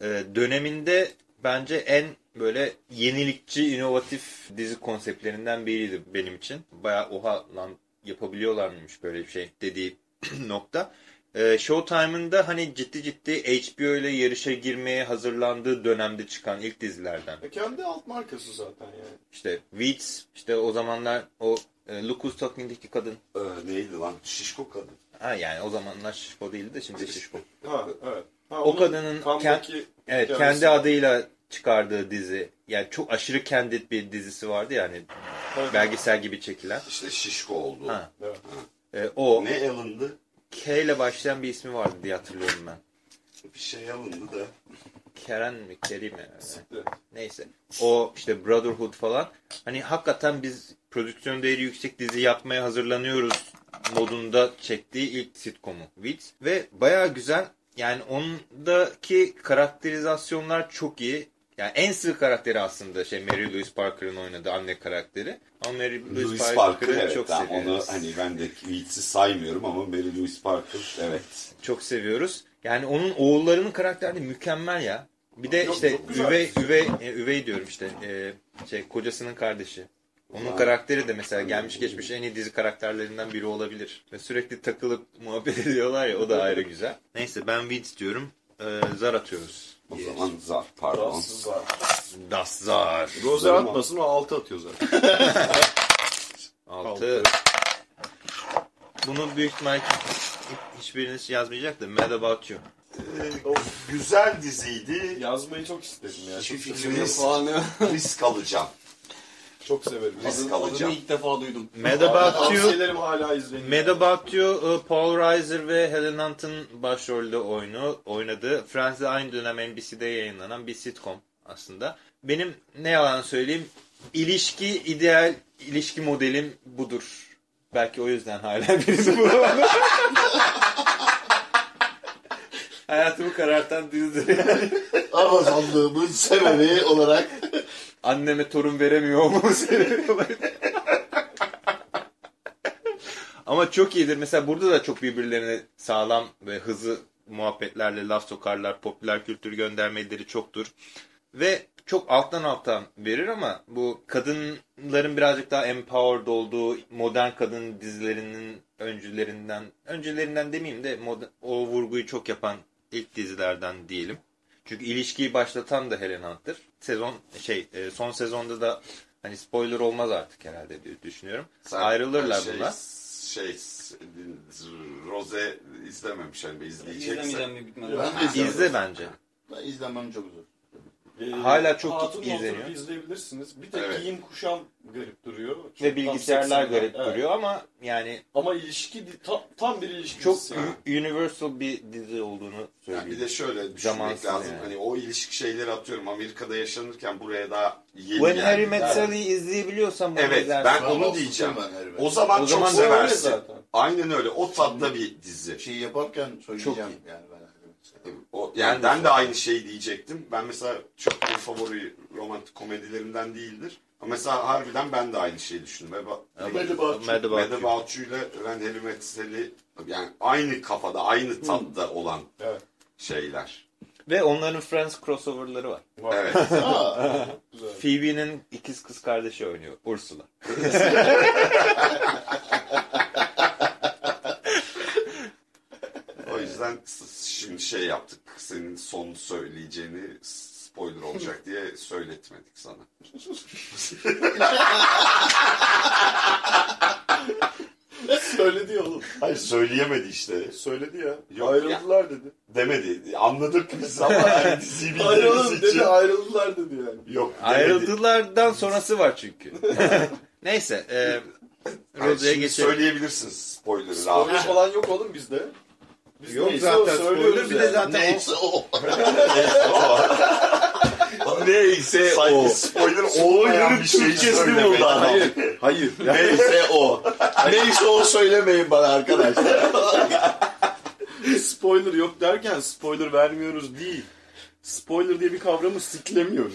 Speaker 2: e, döneminde bence en böyle yenilikçi, inovatif dizi konseptlerinden biriydi benim için. Bayağı oha lan yapabiliyorlar mıymış böyle bir şey dediği nokta. E, Showtime'ın da hani ciddi ciddi HBO ile yarışa girmeye hazırlandığı dönemde çıkan ilk dizilerden.
Speaker 1: E, Kendi alt markası zaten yani.
Speaker 2: İşte Weeds, işte o zamanlar o e, Who's Talking'deki kadın.
Speaker 3: Ee, neydi lan? Şişko kadın.
Speaker 2: Ha yani o zamanlar şişko değildi de şimdi şişko.
Speaker 1: Ha evet. Ha,
Speaker 2: O kadının
Speaker 1: Kam'daki
Speaker 2: Evet kendi adıyla çıkardığı dizi. Yani çok aşırı candid bir dizisi vardı yani
Speaker 1: Evet.
Speaker 2: belgesel gibi çekilen.
Speaker 3: İşte şişko oldu.
Speaker 2: Ha.
Speaker 1: Evet.
Speaker 2: E, o
Speaker 3: Ne alındı?
Speaker 2: K ile başlayan bir ismi vardı diye hatırlıyorum ben.
Speaker 3: Bir şey alındı da.
Speaker 2: Keren mi Kerim mi?
Speaker 1: Evet.
Speaker 2: Neyse. O işte Brotherhood falan. Hani hakikaten biz prodüksiyon değeri yüksek dizi yapmaya hazırlanıyoruz modunda çektiği ilk sitcomu Weeds. Ve baya güzel. Yani ondaki karakterizasyonlar çok iyi. Yani en sığ karakteri aslında şey Mary Louise Parker'ın oynadığı anne karakteri. Ama Mary Louise,
Speaker 3: Louis
Speaker 2: Parker'ı
Speaker 3: Parker evet.
Speaker 2: çok
Speaker 3: onu
Speaker 2: seviyoruz.
Speaker 3: hani ben de Weeds'i saymıyorum ama Mary Louise Parker evet.
Speaker 2: Çok seviyoruz. Yani onun oğullarının karakteri mükemmel ya. Bir de
Speaker 1: Yok,
Speaker 2: işte üvey üvey e, üvey diyorum işte e, şey kocasının kardeşi. Onun
Speaker 3: Vay.
Speaker 2: karakteri de mesela gelmiş geçmiş en iyi dizi karakterlerinden biri olabilir. Ve sürekli takılıp muhabbet ediyorlar ya o da ayrı güzel. Neyse ben Weeds diyorum. Ee, zar atıyoruz.
Speaker 3: O zaman zar pardon.
Speaker 1: Rahatsız var.
Speaker 2: Das zar.
Speaker 1: Roze atmasın o altı atıyor zaten.
Speaker 2: 6. Bunu büyük ihtimal hiçbiriniz yazmayacak da Mad About You.
Speaker 3: Güzel diziydi.
Speaker 1: Yazmayı çok istedim ya.
Speaker 3: Hiçbir
Speaker 1: Çok,
Speaker 3: fikrim yok. Risk alacağım.
Speaker 1: Çok severim.
Speaker 3: Risk
Speaker 5: Adını, adını
Speaker 3: alacağım.
Speaker 5: ilk defa duydum.
Speaker 2: Mad About You
Speaker 1: Tavsiyelerim hala izleniyor.
Speaker 2: Mad About You, e, Paul Reiser ve Helen Hunt'ın başrolde oyunu oynadığı Fransa'da aynı dönem NBC'de yayınlanan bir sitcom aslında. Benim ne yalan söyleyeyim ilişki ideal ilişki modelim budur. Belki o yüzden hala birisi bulamadım. Hayatımı karartan dizidir yani.
Speaker 4: Amazonluğumun sebebi olarak
Speaker 2: Anneme torun veremiyor olmamı sebebi olabilir. Ama çok iyidir. Mesela burada da çok birbirlerine sağlam ve hızlı muhabbetlerle laf sokarlar. Popüler kültür göndermeleri çoktur. Ve çok alttan alttan verir ama bu kadınların birazcık daha empowered olduğu modern kadın dizilerinin öncülerinden, öncülerinden demeyeyim de o vurguyu çok yapan ilk dizilerden diyelim. Çünkü ilişkiyi başlatan da Helen Hunt'tır. Sezon şey e, son sezonda da hani spoiler olmaz artık herhalde diye düşünüyorum.
Speaker 3: Sen-
Speaker 2: Ayrılırlar
Speaker 3: şey,
Speaker 2: bunlar.
Speaker 3: Şey, Rose izlememiş hani izleyeceksen.
Speaker 5: İzlemeyeceğim büyük ihtimalle.
Speaker 4: Ben de.
Speaker 2: İzle bence.
Speaker 4: ben izlemem çok zor.
Speaker 1: Ee,
Speaker 2: Hala çok
Speaker 1: Hatun
Speaker 2: izleniyor.
Speaker 1: izleyebilirsiniz. Bir tek
Speaker 3: Evet.
Speaker 1: giyim kuşam garip duruyor. Çok
Speaker 2: Ve bilgisayarlar
Speaker 1: 80'ler.
Speaker 2: garip
Speaker 1: Evet.
Speaker 2: duruyor ama yani
Speaker 1: Ama ilişki tam, tam bir ilişki
Speaker 2: çok
Speaker 1: yani.
Speaker 2: universal bir dizi olduğunu
Speaker 3: Yani
Speaker 2: söyleyeyim.
Speaker 3: bir de şöyle düşünmek lazım.
Speaker 2: yani.
Speaker 3: Hani o ilişki şeyleri atıyorum Amerika'da yaşanırken buraya daha yeni
Speaker 2: When. Harry Met
Speaker 3: Yani-
Speaker 2: Sally'yi izleyebiliyorsan bunu
Speaker 3: Evet,
Speaker 2: izlersin.
Speaker 3: ben onu diyeceğim.
Speaker 4: ben
Speaker 3: O zaman
Speaker 2: O
Speaker 3: çok
Speaker 2: zaman da öyle
Speaker 3: seversin.
Speaker 1: zaten.
Speaker 3: Aynen öyle. O tatta bir dizi.
Speaker 4: Şeyi yaparken söyleyeceğim
Speaker 2: Çok
Speaker 4: yani
Speaker 3: O, yani
Speaker 2: Ben de
Speaker 3: ben de
Speaker 2: severim.
Speaker 3: aynı şeyi diyecektim. Ben mesela çok bir favori romantik komedilerimden değildir. Ama mesela harbiden ben de aynı şeyi düşündüm.
Speaker 1: You
Speaker 3: ile Met Sally yani aynı kafada, aynı tatta olan
Speaker 1: Evet.
Speaker 3: şeyler.
Speaker 2: Ve onların Friends crossover'ları var.
Speaker 1: Var.
Speaker 3: Evet.
Speaker 2: Phoebe'nin ikiz kız kardeşi oynuyor. Ursula.
Speaker 3: o yüzden şimdi şey yaptık. Senin son söyleyeceğini spoiler olacak diye söyletmedik sana.
Speaker 1: Söyledi ya oğlum.
Speaker 3: Hayır söyleyemedi işte.
Speaker 1: Söyledi ya.
Speaker 3: Yok
Speaker 1: ayrıldılar dedi.
Speaker 3: Demedi. Anladık biz ama yani diziyi bildiğimiz
Speaker 1: dedi
Speaker 3: için.
Speaker 1: ayrıldılar dedi yani.
Speaker 3: Yok demedi.
Speaker 2: Ayrıldılardan sonrası var çünkü. Neyse. E,
Speaker 3: şimdi
Speaker 2: geçelim.
Speaker 3: söyleyebilirsiniz spoiler'ı
Speaker 1: Spoiler falan yok oğlum bizde. Biz
Speaker 2: Yok
Speaker 1: neyse o
Speaker 2: zaten spoiler bir de
Speaker 1: yani.
Speaker 2: zaten
Speaker 4: Neyse o.
Speaker 3: Neyse o. Spoiler olmayan bir şey
Speaker 4: Türkçesini
Speaker 3: söylemeyin.
Speaker 4: buldu adam.
Speaker 1: Hayır, hayır.
Speaker 4: Neyse o. Neyse o söylemeyin bana arkadaşlar.
Speaker 1: spoiler yok derken spoiler vermiyoruz değil. Spoiler diye bir kavramı siklemiyoruz.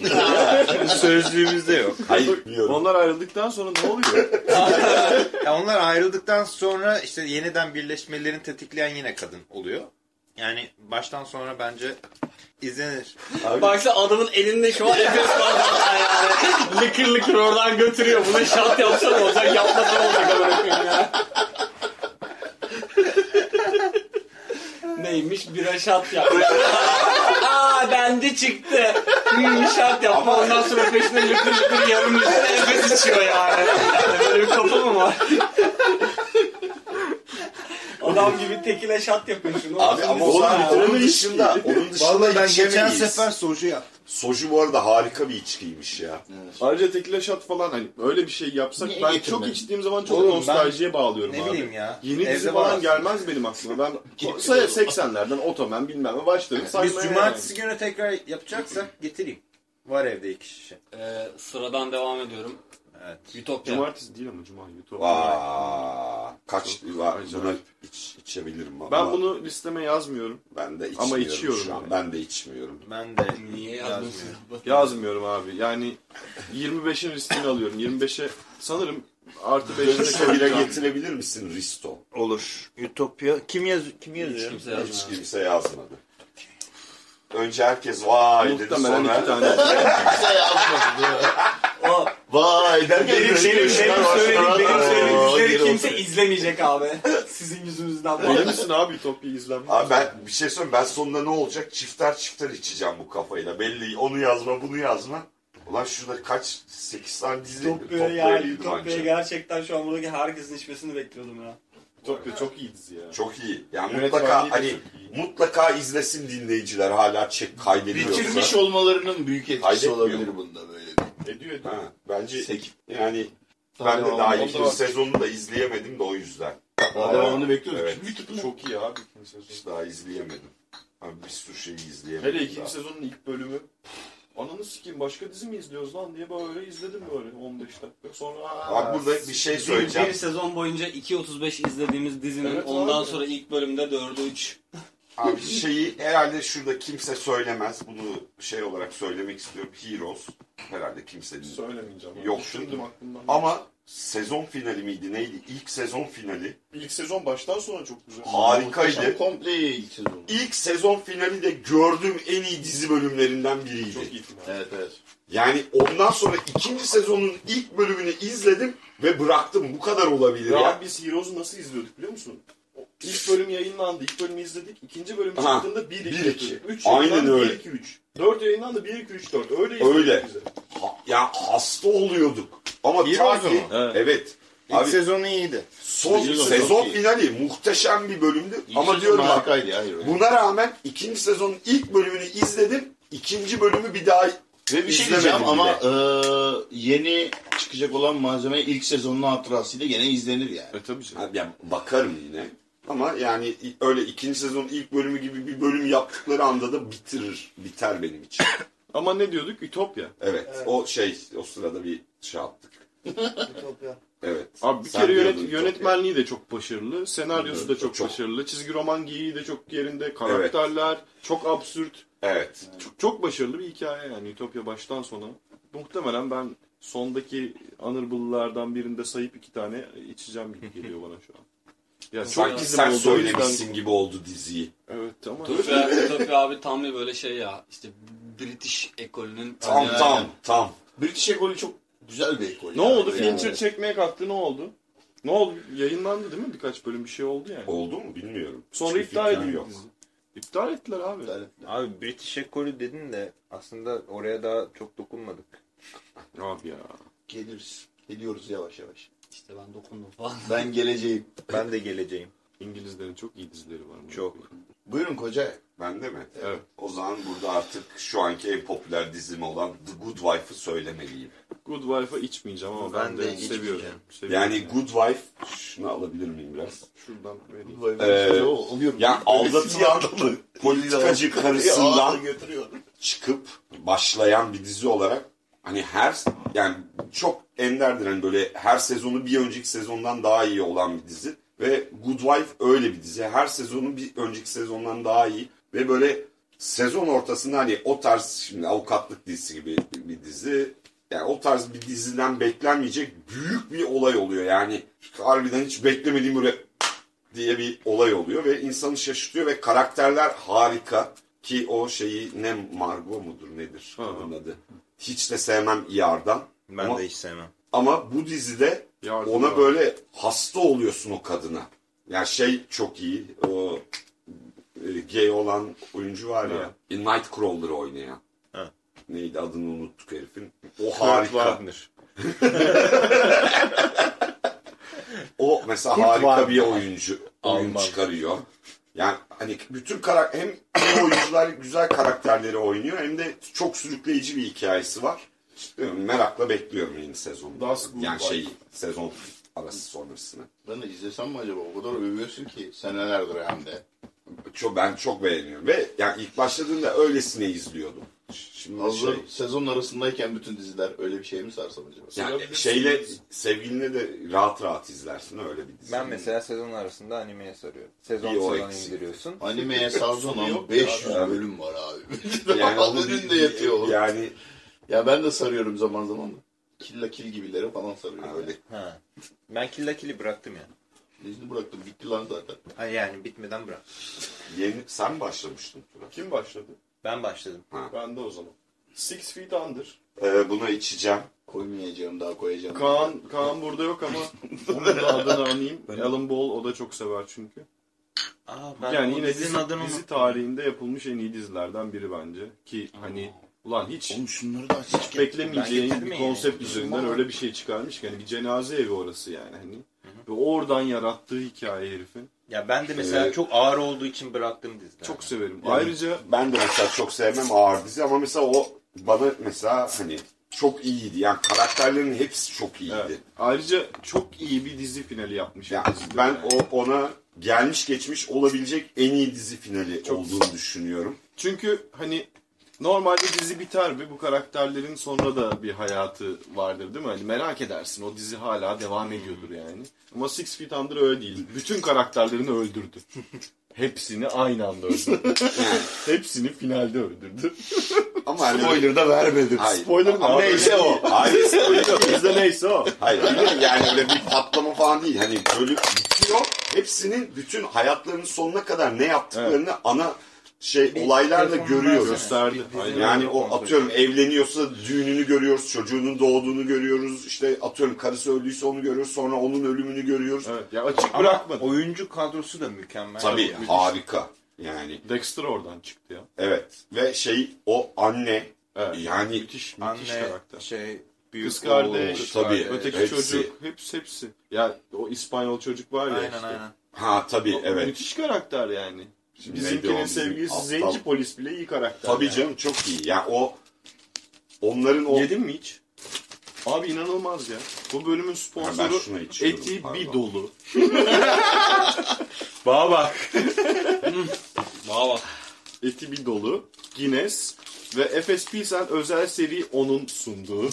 Speaker 2: Sözlüğümüzde yok.
Speaker 3: Hayır biliyorum.
Speaker 1: Onlar ayrıldıktan sonra ne oluyor?
Speaker 2: Ya onlar ayrıldıktan sonra işte yeniden birleşmelerini tetikleyen yine kadın oluyor. Yani baştan sonra bence izlenir.
Speaker 5: Baksana adamın elinde şu an Efes var yani. Lıkır lıkır oradan götürüyor. Buna şart yapsam olacak, yapmasam olacak amına koyayım ya. Neymiş? Bira şat yapmış. Aa bence çıktı. Hmm, şat yapma. Ondan sonra peşine lıkır lıkır yarım litre Efes içiyor yani. Böyle bir kapı mı var? Adam gibi tekile şat yapıyor şunu.
Speaker 3: Abi ama onun
Speaker 1: bitiremeyiz
Speaker 3: dışında, onun dışında
Speaker 2: Vallahi ben geçen sefer soju yaptım.
Speaker 3: Soju bu arada harika bir içkiymiş ya.
Speaker 1: Ayrıca tekila shot falan hani öyle bir şey yapsak
Speaker 4: Niye
Speaker 1: ben
Speaker 4: getirmedin?
Speaker 1: çok içtiğim zaman çok
Speaker 2: Oğlum
Speaker 1: nostaljiye bağlıyorum
Speaker 2: Ne
Speaker 1: abi.
Speaker 2: bileyim ya.
Speaker 1: Yeni
Speaker 2: Evde
Speaker 1: dizi falan gelmez benim aklıma. Ben
Speaker 4: Getiriyorum.
Speaker 1: 80'lerden Otomen bilmem ne başlarım
Speaker 2: Biz cumartesi günü tekrar yapacaksak getireyim. Var evde iki şişe.
Speaker 5: Ee, sıradan devam ediyorum.
Speaker 2: Evet.
Speaker 5: Ütopya.
Speaker 1: Cumartesi değil ama cuma.
Speaker 3: Vaa. Kaç var buna iç, içebilirim ama
Speaker 1: Ben bunu listeme yazmıyorum.
Speaker 3: ben de içmiyorum
Speaker 1: Ama içiyorum
Speaker 3: şu an.
Speaker 1: yani.
Speaker 3: Ben de içmiyorum.
Speaker 2: Ben de
Speaker 5: Niye
Speaker 2: yazmıyorum.
Speaker 5: yazmıyorsun?
Speaker 1: Yazmıyorum abi. Yani 25'in riskini alıyorum. 25'e sanırım artı 5'e
Speaker 3: Dönüşte bile getirebilir misin Risto?
Speaker 2: Olur. Ütopya. Kim yaz kim yazıyor?
Speaker 5: Hiç kimse
Speaker 3: Hiç kimse yazmadı. Önce herkes vay dedi
Speaker 1: Muhtemelen
Speaker 3: sonra
Speaker 1: iki tane.
Speaker 4: Kimse.
Speaker 5: O,
Speaker 4: Vay derken
Speaker 5: benim, benim, benim söylediğim, benim söylediğim
Speaker 4: Geri
Speaker 5: kimse izlemeyecek abi. Sizin yüzünüzden.
Speaker 1: Deli misin abi Ütopya izlenmez.
Speaker 3: Abi ben bir şey söyleyeyim ben sonunda ne olacak? Çifter çifter içeceğim bu kafayla. Belli onu yazma bunu yazma. Ulan şurada kaç 8 tane dizi
Speaker 5: Ütopya ya, Ütopya gerçekten şu an buradaki herkesin içmesini bekliyordum ya.
Speaker 1: Ütopya çok iyi dizi ya.
Speaker 3: Çok iyi. Yani mutlaka hani. Mutlaka izlesin dinleyiciler hala çek kaydediyorsa.
Speaker 4: Bitirmiş olmalarının büyük etkisi
Speaker 3: Kaydetmiyor
Speaker 4: olabilir bunda böyle.
Speaker 1: Ediyor ediyor.
Speaker 3: Ha, bence
Speaker 4: Sekiz.
Speaker 3: yani ben de
Speaker 1: Daha devamı
Speaker 3: ikinci
Speaker 1: da var.
Speaker 3: sezonunu da izleyemedim de o yüzden.
Speaker 4: Daha devamını bekliyorduk.
Speaker 3: Evet.
Speaker 4: Şimdi bitirdiler.
Speaker 1: Çok iyi abi ikinci sezon.
Speaker 3: Hiç daha izleyemedim. Abi bir sürü şeyi izleyemedim.
Speaker 1: Hele ikinci
Speaker 3: daha.
Speaker 1: sezonun ilk bölümü. Ananı sikeyim başka dizi mi izliyoruz lan diye böyle izledim böyle 15 dakika. Sonra
Speaker 3: Abi burada bir şey söyleyeceğim.
Speaker 5: bir sezon boyunca 2.35 izlediğimiz dizinin
Speaker 1: Evet
Speaker 5: ondan
Speaker 1: abi.
Speaker 5: sonra ilk bölümde 4'ü 3.
Speaker 3: Abi şeyi herhalde şurada kimse söylemez. Bunu şey olarak söylemek istiyorum. Heroes. Herhalde kimsenin.
Speaker 1: söylemeyeceğim.
Speaker 3: Yok.
Speaker 1: Düşündüm aklımdan.
Speaker 3: Ama sezon finali miydi neydi? İlk sezon finali.
Speaker 1: ilk sezon baştan sona çok güzel.
Speaker 3: Harikaydı.
Speaker 4: Komple ilk sezon.
Speaker 3: İlk sezon finali de gördüğüm en iyi dizi bölümlerinden biriydi.
Speaker 1: Çok iyi final.
Speaker 4: Evet evet.
Speaker 3: Yani ondan sonra ikinci sezonun ilk bölümünü izledim ve bıraktım. Bu kadar olabilir
Speaker 1: Ya,
Speaker 3: ya.
Speaker 1: biz Heroes'u nasıl izliyorduk biliyor musun? O İlk bölüm yayınlandı. İlk bölümü izledik. İkinci bölüm çıktığında 1 2
Speaker 3: bir, iki.
Speaker 1: 3
Speaker 3: Aynen
Speaker 1: yayınlandı
Speaker 3: öyle.
Speaker 1: 1 2 3. 4 yayınlandı 1 2 3 4. Öyle izledik
Speaker 3: Öyle.
Speaker 1: bize.
Speaker 3: Ha- ya hasta oluyorduk. Ama ta
Speaker 2: Heroes
Speaker 3: ki
Speaker 2: mu?
Speaker 1: Evet.
Speaker 3: evet.
Speaker 2: İlk
Speaker 3: Abi
Speaker 2: sezonu iyiydi.
Speaker 3: son
Speaker 4: İlk sezon
Speaker 3: sezon
Speaker 4: iyi.
Speaker 3: finali muhteşem bir bölümdü.
Speaker 4: İlk
Speaker 3: Ama diyorum bak
Speaker 4: harikaydı ya. Hero.
Speaker 3: buna rağmen ikinci sezonun ilk bölümünü izledim. İkinci bölümü bir daha
Speaker 4: Ve bir şey
Speaker 3: izlemedim
Speaker 4: diyeceğim
Speaker 3: bile.
Speaker 4: ama e, yeni çıkacak olan malzeme ilk sezonun hatırasıyla gene izlenir yani.
Speaker 1: E tabii canım.
Speaker 3: Abi ya bakarım yine. Ama yani öyle ikinci sezonun ilk bölümü gibi bir bölüm yaptıkları anda da bitirir. Biter benim için.
Speaker 1: Ama ne diyorduk? Ütopya.
Speaker 3: Evet. O şey o sırada bir şey yaptık. Evet.
Speaker 1: Abi bir
Speaker 3: Sen
Speaker 1: kere yönet,
Speaker 3: Ütopya.
Speaker 1: yönetmenliği de çok başarılı. Senaryosu da
Speaker 3: Evet,
Speaker 1: çok,
Speaker 3: çok.
Speaker 1: başarılı. Çizgi roman geyiği de çok yerinde. Karakterler çok absürt.
Speaker 3: Evet.
Speaker 1: Çok, çok başarılı bir hikaye yani Ütopya baştan sona. Muhtemelen ben sondaki Honorable'lardan birinde sayıp iki tane içeceğim gibi geliyor bana şu an. Ya çok
Speaker 3: Sanki sen söylemişsin gibi oldu diziyi.
Speaker 1: Evet ama
Speaker 5: Ütopya, Ütopya abi tam bir böyle şey ya. İşte British ekolünün
Speaker 3: Tam tam tam.
Speaker 4: British ekolü çok güzel bir ekol.
Speaker 1: ne
Speaker 4: yani.
Speaker 1: oldu?
Speaker 4: Yani.
Speaker 1: Fincher çekmeye kalktı ne oldu? Ne oldu? Yayınlandı değil mi? Birkaç bölüm bir şey oldu yani.
Speaker 3: Oldu mu bilmiyorum.
Speaker 1: Sonra
Speaker 3: Hiçbir
Speaker 1: iptal edildi
Speaker 3: yok.
Speaker 1: İptal ettiler abi.
Speaker 4: Evet.
Speaker 2: Abi British ekolü dedin de aslında oraya daha çok dokunmadık.
Speaker 1: Abi ya.
Speaker 4: Geliriz. Geliyoruz yavaş yavaş.
Speaker 5: İşte ben dokundum falan.
Speaker 4: Ben geleceğim.
Speaker 2: Ben de geleceğim.
Speaker 1: İngilizlerin çok iyi dizileri var.
Speaker 2: Çok.
Speaker 4: Buyurun koca.
Speaker 3: Bende mi?
Speaker 1: Evet.
Speaker 3: O zaman burada artık şu anki en popüler dizim olan The Good Wife'ı söylemeliyim.
Speaker 1: Good Wife'a içmeyeceğim ama ben,
Speaker 2: Ben
Speaker 1: de,
Speaker 2: de
Speaker 1: seviyorum. seviyorum.
Speaker 3: Yani Good Wife şunu alabilir miyim biraz?
Speaker 1: şuradan vereyim.
Speaker 3: Ee,
Speaker 4: şey oluyor.
Speaker 3: ya aldatıyan politikacı karısından çıkıp başlayan bir dizi olarak hani her yani çok enderdir hani böyle her sezonu bir önceki sezondan daha iyi olan bir dizi ve Good Wife öyle bir dizi. Her sezonu bir önceki sezondan daha iyi ve böyle sezon ortasında hani o tarz şimdi avukatlık dizisi gibi bir dizi yani o tarz bir diziden beklenmeyecek büyük bir olay oluyor. Yani harbiden hiç beklemediğim böyle diye bir olay oluyor ve insanı şaşırtıyor ve karakterler harika ki o şeyi ne Margot mudur nedir onun adı. Hiç de sevmem Yardan.
Speaker 2: Ben
Speaker 3: ama,
Speaker 2: de hiç sevmem.
Speaker 3: ama bu dizide
Speaker 1: Yardım
Speaker 3: ona
Speaker 1: var.
Speaker 3: böyle hasta oluyorsun o kadına. Yani şey çok iyi. O e, gay olan oyuncu var ya.
Speaker 1: Ha.
Speaker 3: Nightcrawler'ı oynayan.
Speaker 2: Ha.
Speaker 3: Neydi adını unuttuk herifin. O
Speaker 2: Kurt
Speaker 3: harika. O mesela
Speaker 2: Kurt
Speaker 3: harika
Speaker 2: Wagner.
Speaker 3: bir oyuncu oyun
Speaker 2: Alman.
Speaker 3: çıkarıyor. Yani hani bütün karakter hem oyuncular güzel karakterleri oynuyor hem de çok sürükleyici bir hikayesi var. İşte merakla bekliyorum yeni sezonu.
Speaker 1: Good
Speaker 3: Yani şey sezon arası sonrasını.
Speaker 4: Ben de izlesem mi acaba? O kadar övüyorsun ki senelerdir hem de.
Speaker 3: Çok ben çok beğeniyorum ve yani ilk başladığında öylesine izliyordum. Şimdi
Speaker 4: Hazır
Speaker 3: şey,
Speaker 4: sezon arasındayken bütün diziler öyle bir şey mi sarsam acaba?
Speaker 3: yani şeyle sevgilinle de rahat rahat izlersin öyle bir dizi.
Speaker 2: Ben mesela sezon arasında animeye sarıyorum. Sezon
Speaker 3: Bir o
Speaker 2: sezon indiriyorsun.
Speaker 4: Animeye sardın
Speaker 1: Sonu
Speaker 4: ama
Speaker 1: yok
Speaker 4: 500
Speaker 3: ya.
Speaker 4: bölüm var abi.
Speaker 3: yani
Speaker 4: yani
Speaker 3: onu
Speaker 4: önünde yatıyor oğlum.
Speaker 3: Yani
Speaker 4: Ya ben de sarıyorum zaman zaman da. Killa kill gibileri falan sarıyorum.
Speaker 3: ha, öyle
Speaker 2: Ha. Ben Kill la Kill'i bıraktım ya.
Speaker 4: Dizini bıraktım. Bitti lan zaten.
Speaker 2: Ha, yani bitmeden bırak.
Speaker 3: yeni sen başlamıştın Turan?
Speaker 1: Kim başladı?
Speaker 2: Ben başladım.
Speaker 1: Ben de o zaman. Six Feet Under.
Speaker 3: Ee, buna içeceğim.
Speaker 4: Koymayacağım daha koyacağım.
Speaker 1: Kaan, Kaan burada yok ama onun da adını anayım. Alan Ball o da çok sever çünkü.
Speaker 2: Aa, ben
Speaker 1: yani yine dizi,
Speaker 2: adını
Speaker 1: dizi tarihinde yapılmış en iyi dizilerden biri bence. Ki hani ulan hiç
Speaker 4: Oğlum şunları da
Speaker 1: hiç beklemeyeceğin
Speaker 2: Ben
Speaker 1: bir konsept
Speaker 2: yani.
Speaker 1: üzerinden öyle bir şey çıkarmış ki hani bir cenaze evi orası yani hani. Ve oradan yarattığı hikaye herifin.
Speaker 2: Ya ben de mesela
Speaker 3: Ee,
Speaker 2: çok ağır olduğu için bıraktım dizileri.
Speaker 1: Çok severim.
Speaker 3: Yani-
Speaker 1: Ayrıca
Speaker 3: Ben de mesela çok sevmem ağır dizi ama mesela o bana mesela hani çok iyiydi. Yani karakterlerin hepsi çok iyiydi.
Speaker 1: evet, ayrıca çok iyi bir dizi finali yapmış.
Speaker 3: Yani ben
Speaker 1: yani.
Speaker 3: o ona gelmiş geçmiş olabilecek en iyi dizi finali
Speaker 1: Çok-
Speaker 3: olduğunu düşünüyorum.
Speaker 1: Çünkü hani normalde dizi biter ve bu karakterlerin sonra da bir hayatı vardır değil mi? Hani merak edersin o dizi hala devam ediyordur yani. Ama Six Feet Under öyle değil. Bütün karakterlerini öldürdü. Hepsini aynı anda öldürdü. Hepsini finalde öldürdü.
Speaker 3: Ama hani
Speaker 4: Spoiler da vermedim.
Speaker 3: Hayır.
Speaker 1: Spoiler
Speaker 3: Ama
Speaker 1: neyse o.
Speaker 3: Hayır, spoiler.
Speaker 1: Bizde neyse o.
Speaker 3: Hayır yani öyle bir patlama falan değil. Hani böyle bitiyor. Hepsinin bütün hayatlarının sonuna kadar ne yaptıklarını ana şey
Speaker 2: Bir
Speaker 3: olaylarla görüyoruz.
Speaker 1: Gösterdi.
Speaker 2: Bir-
Speaker 1: Aynen.
Speaker 3: Yani o atıyorum evleniyorsa düğününü görüyoruz, çocuğunun doğduğunu görüyoruz. İşte atıyorum karısı öldüyse onu görüyoruz, sonra onun ölümünü görüyoruz.
Speaker 1: Evet, ya açık
Speaker 2: Ama
Speaker 1: bırakmadı.
Speaker 2: oyuncu kadrosu da mükemmel.
Speaker 3: Tabii
Speaker 1: müthiş.
Speaker 3: harika. Yani
Speaker 1: Dexter oradan çıktı ya.
Speaker 3: evet ve şey o anne
Speaker 1: Evet.
Speaker 3: yani
Speaker 1: Müthiş, müthiş
Speaker 2: Anne,
Speaker 1: karakter.
Speaker 2: şey, büyük
Speaker 1: Kız kardeş,
Speaker 2: oğul,
Speaker 3: tabii.
Speaker 2: kardeş.
Speaker 1: Öteki
Speaker 3: hepsi.
Speaker 1: çocuk, hepsi hepsi. Ya o İspanyol çocuk var ya
Speaker 2: Aynen
Speaker 1: işte.
Speaker 2: aynen.
Speaker 3: ha tabii
Speaker 1: O
Speaker 3: evet.
Speaker 1: Müthiş karakter yani.
Speaker 3: Neydi o
Speaker 1: Bizimkinin
Speaker 3: bizim
Speaker 1: sevgilisi
Speaker 3: aptal-
Speaker 1: Zenci polis bile iyi karakter.
Speaker 3: Tabii
Speaker 1: yani.
Speaker 3: canım çok iyi. Yani o onların o
Speaker 1: Yedin mi hiç? Abi inanılmaz ya. Bu bölümün
Speaker 3: Ha, ben
Speaker 1: sponsoru
Speaker 3: şuna içiyorum,
Speaker 1: eti
Speaker 3: pardon.
Speaker 1: bir dolu.
Speaker 2: Bana bak.
Speaker 5: Valla.
Speaker 1: Eti bir dolu. Guinness ve Efes Pilsen özel seri onun sunduğu.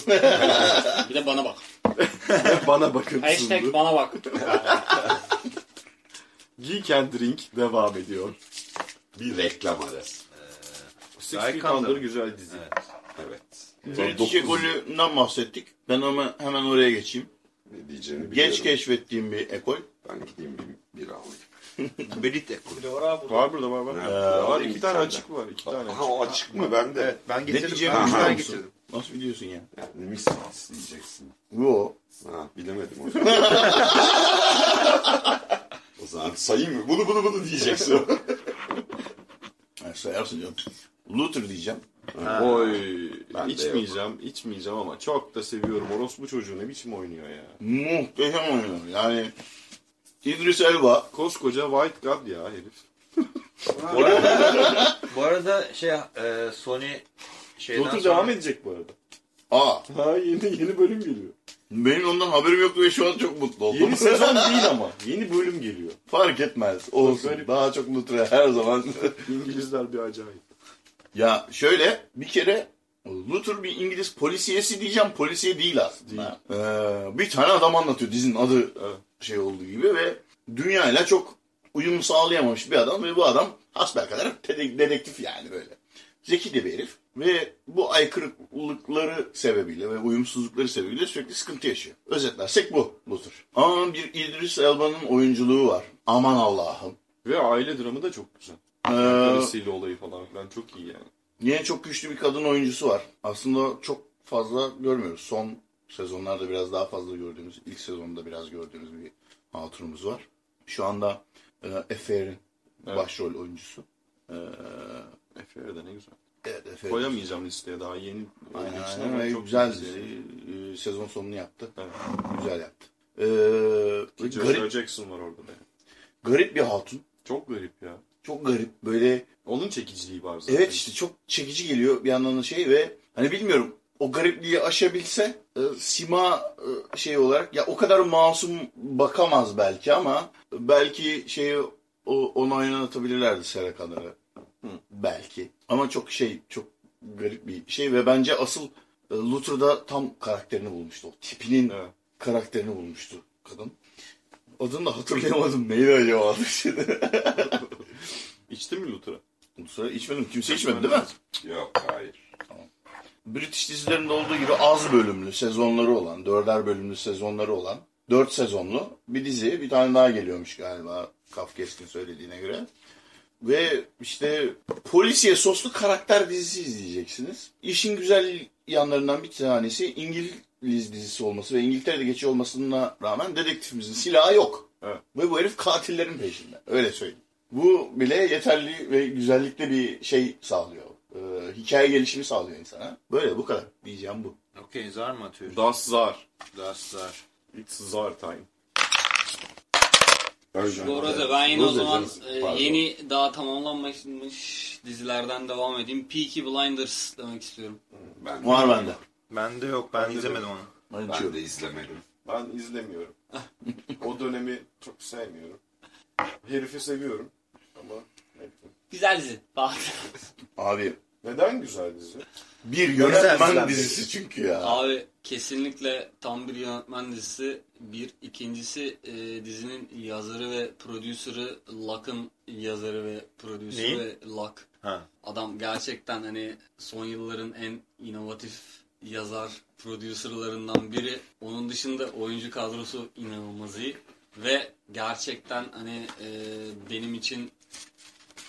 Speaker 5: Bir de bana bak.
Speaker 1: bana bakın
Speaker 5: Hashtag
Speaker 1: sundu.
Speaker 5: bana bak.
Speaker 1: Geek and Drink devam ediyor.
Speaker 3: bir reklam arası.
Speaker 1: Six
Speaker 2: Guy
Speaker 1: Feet. Under güzel dizi.
Speaker 3: Evet.
Speaker 4: British
Speaker 3: Dokuz-
Speaker 4: ekolünden bahsettik. Ben hemen, hemen oraya geçeyim.
Speaker 3: Ne diyeceğimi
Speaker 4: Geç
Speaker 3: biliyorum.
Speaker 4: keşfettiğim bir ekol.
Speaker 3: Ben gideyim bir, bir alayım.
Speaker 5: Bir de var abi burada.
Speaker 1: Var burada var var.
Speaker 3: Evet.
Speaker 1: Ee, var
Speaker 3: Bir
Speaker 1: iki tane
Speaker 3: tane.
Speaker 1: açık var. iki tane
Speaker 3: Ha
Speaker 1: açık.
Speaker 3: o açık mı? Ben de.
Speaker 2: Evet ben getirdim.
Speaker 4: diyeceğimi
Speaker 2: Ben
Speaker 3: biliyor
Speaker 2: ben
Speaker 4: musun?
Speaker 2: getirdim.
Speaker 4: Nasıl biliyorsun ya?
Speaker 3: Yani mis diyeceksin.
Speaker 4: Yo.
Speaker 3: Ha bilemedim o zaman. o zaman sayayım mı? Bunu bunu bunu diyeceksin.
Speaker 4: Ha, sayarsın canım. Luther diyeceğim.
Speaker 1: Oy.
Speaker 3: Ben
Speaker 1: içmeyeceğim, içmeyeceğim ama çok da seviyorum. Orospu çocuğu ne biçim oynuyor ya.
Speaker 4: Muhteşem oynuyor. Yani İdris Elba.
Speaker 1: Koskoca White God ya herif.
Speaker 2: Bu arada, bu arada şey e, Sony şeyden
Speaker 1: Luther
Speaker 2: sonra...
Speaker 1: devam edecek bu arada.
Speaker 4: Aa
Speaker 1: Ha yeni yeni bölüm geliyor.
Speaker 4: Benim ondan haberim yoktu ve şu an çok mutlu oldum.
Speaker 1: Yeni sezon değil ama. Yeni bölüm geliyor.
Speaker 4: Fark etmez. Olsun.
Speaker 1: garip.
Speaker 4: Daha çok Lutra her zaman.
Speaker 1: İngilizler bir acayip.
Speaker 4: ya şöyle bir kere Luther bir İngiliz polisiyesi diyeceğim. Polisiye değil aslında. Ee, bir tane adam anlatıyor dizinin adı
Speaker 1: Evet.
Speaker 4: şey olduğu gibi ve dünyayla çok uyum sağlayamamış bir adam ve bu adam hasbelkader dede- dedektif yani böyle. Zeki de bir herif ve bu aykırılıkları sebebiyle ve uyumsuzlukları sebebiyle sürekli sıkıntı yaşıyor. Özetlersek bu Luther. Ama bir İdris Elba'nın oyunculuğu var. Aman Allah'ım.
Speaker 1: Ve aile dramı da çok güzel.
Speaker 4: Ee,
Speaker 1: Karısıyla olayı falan filan çok iyi yani.
Speaker 4: Yine çok güçlü bir kadın oyuncusu var. Aslında çok fazla görmüyoruz. Son sezonlarda biraz daha fazla gördüğümüz, ilk sezonda biraz gördüğümüz bir hatunumuz var. Şu anda e, Efer'in
Speaker 1: Evet.
Speaker 4: başrol oyuncusu. E,
Speaker 1: Efe'ye de ne güzel.
Speaker 4: Evet.
Speaker 1: Koyamayacağım listeye daha yeni.
Speaker 4: Aynen, aynen. Ve
Speaker 1: çok
Speaker 4: güzel
Speaker 1: dizi.
Speaker 4: E, sezon sonunu yaptı.
Speaker 1: Evet.
Speaker 4: Güzel yaptı. E,
Speaker 1: Joshua
Speaker 4: garip,
Speaker 1: Jackson var orada da.
Speaker 4: garip bir hatun.
Speaker 1: Çok garip ya.
Speaker 4: Çok garip. Böyle
Speaker 1: Onun çekiciliği var zaten.
Speaker 4: Evet işte çok çekici geliyor bir yandan da şey ve hani bilmiyorum o garipliği aşabilse e, sima e, şey olarak ya o kadar masum bakamaz belki ama belki şeyi o, onu oynatabilirlerdi Belki. Ama çok şey çok garip bir şey ve bence asıl e, Luther'da tam karakterini bulmuştu. O tipinin
Speaker 1: Evet.
Speaker 4: karakterini bulmuştu kadın. Adını da hatırlayamadım. Neydi acaba adı şimdi?
Speaker 1: İçtin mi Luther'ı?
Speaker 4: Luther'ı içmedim. Kimse içmedi değil mi?
Speaker 3: Yok hayır.
Speaker 4: British dizilerinde olduğu gibi az bölümlü sezonları olan, dörder bölümlü sezonları olan, dört sezonlu bir dizi. Bir tane daha geliyormuş galiba Kafkes'in söylediğine göre. Ve işte polisiye soslu karakter dizisi izleyeceksiniz. İşin güzel yanlarından bir tanesi İngiliz dizisi olması ve İngiltere'de geçiyor olmasına rağmen dedektifimizin silahı yok.
Speaker 1: Evet.
Speaker 4: Ve bu herif katillerin peşinde. Öyle söyleyeyim. Bu bile yeterli ve güzellikte bir şey sağlıyor. Ee, hikaye gelişimi sağlıyor insana. Böyle bu kadar. Diyeceğim bu.
Speaker 2: Okey zar mı atıyoruz?
Speaker 1: Das Zar.
Speaker 2: Das zar.
Speaker 1: It's Zar time.
Speaker 5: Arada ben yine o
Speaker 4: Roze
Speaker 5: zaman e,
Speaker 4: pardon.
Speaker 5: yeni daha tamamlanmamış dizilerden devam edeyim. Peaky Blinders demek istiyorum.
Speaker 3: Ben,
Speaker 4: Var bende.
Speaker 2: Bende yok ben,
Speaker 1: de
Speaker 2: izlemedim
Speaker 1: yok.
Speaker 2: onu.
Speaker 4: Ben
Speaker 3: ben de izlemedim.
Speaker 1: Ben izlemiyorum. o dönemi çok sevmiyorum. Herifi seviyorum. Ama.
Speaker 5: Güzel dizi.
Speaker 4: Abi
Speaker 1: Neden güzel dizi?
Speaker 4: bir yönetmen dizisi çünkü ya.
Speaker 5: Abi kesinlikle tam bir yönetmen dizisi. Bir. ikincisi e, dizinin yazarı ve prodüsörü Luck'ın yazarı ve prodüsörü ve Luck.
Speaker 2: Ha.
Speaker 5: Adam gerçekten hani son yılların en inovatif yazar, prodüserlarından biri. Onun dışında oyuncu kadrosu inanılmaz iyi. Ve gerçekten hani e, benim için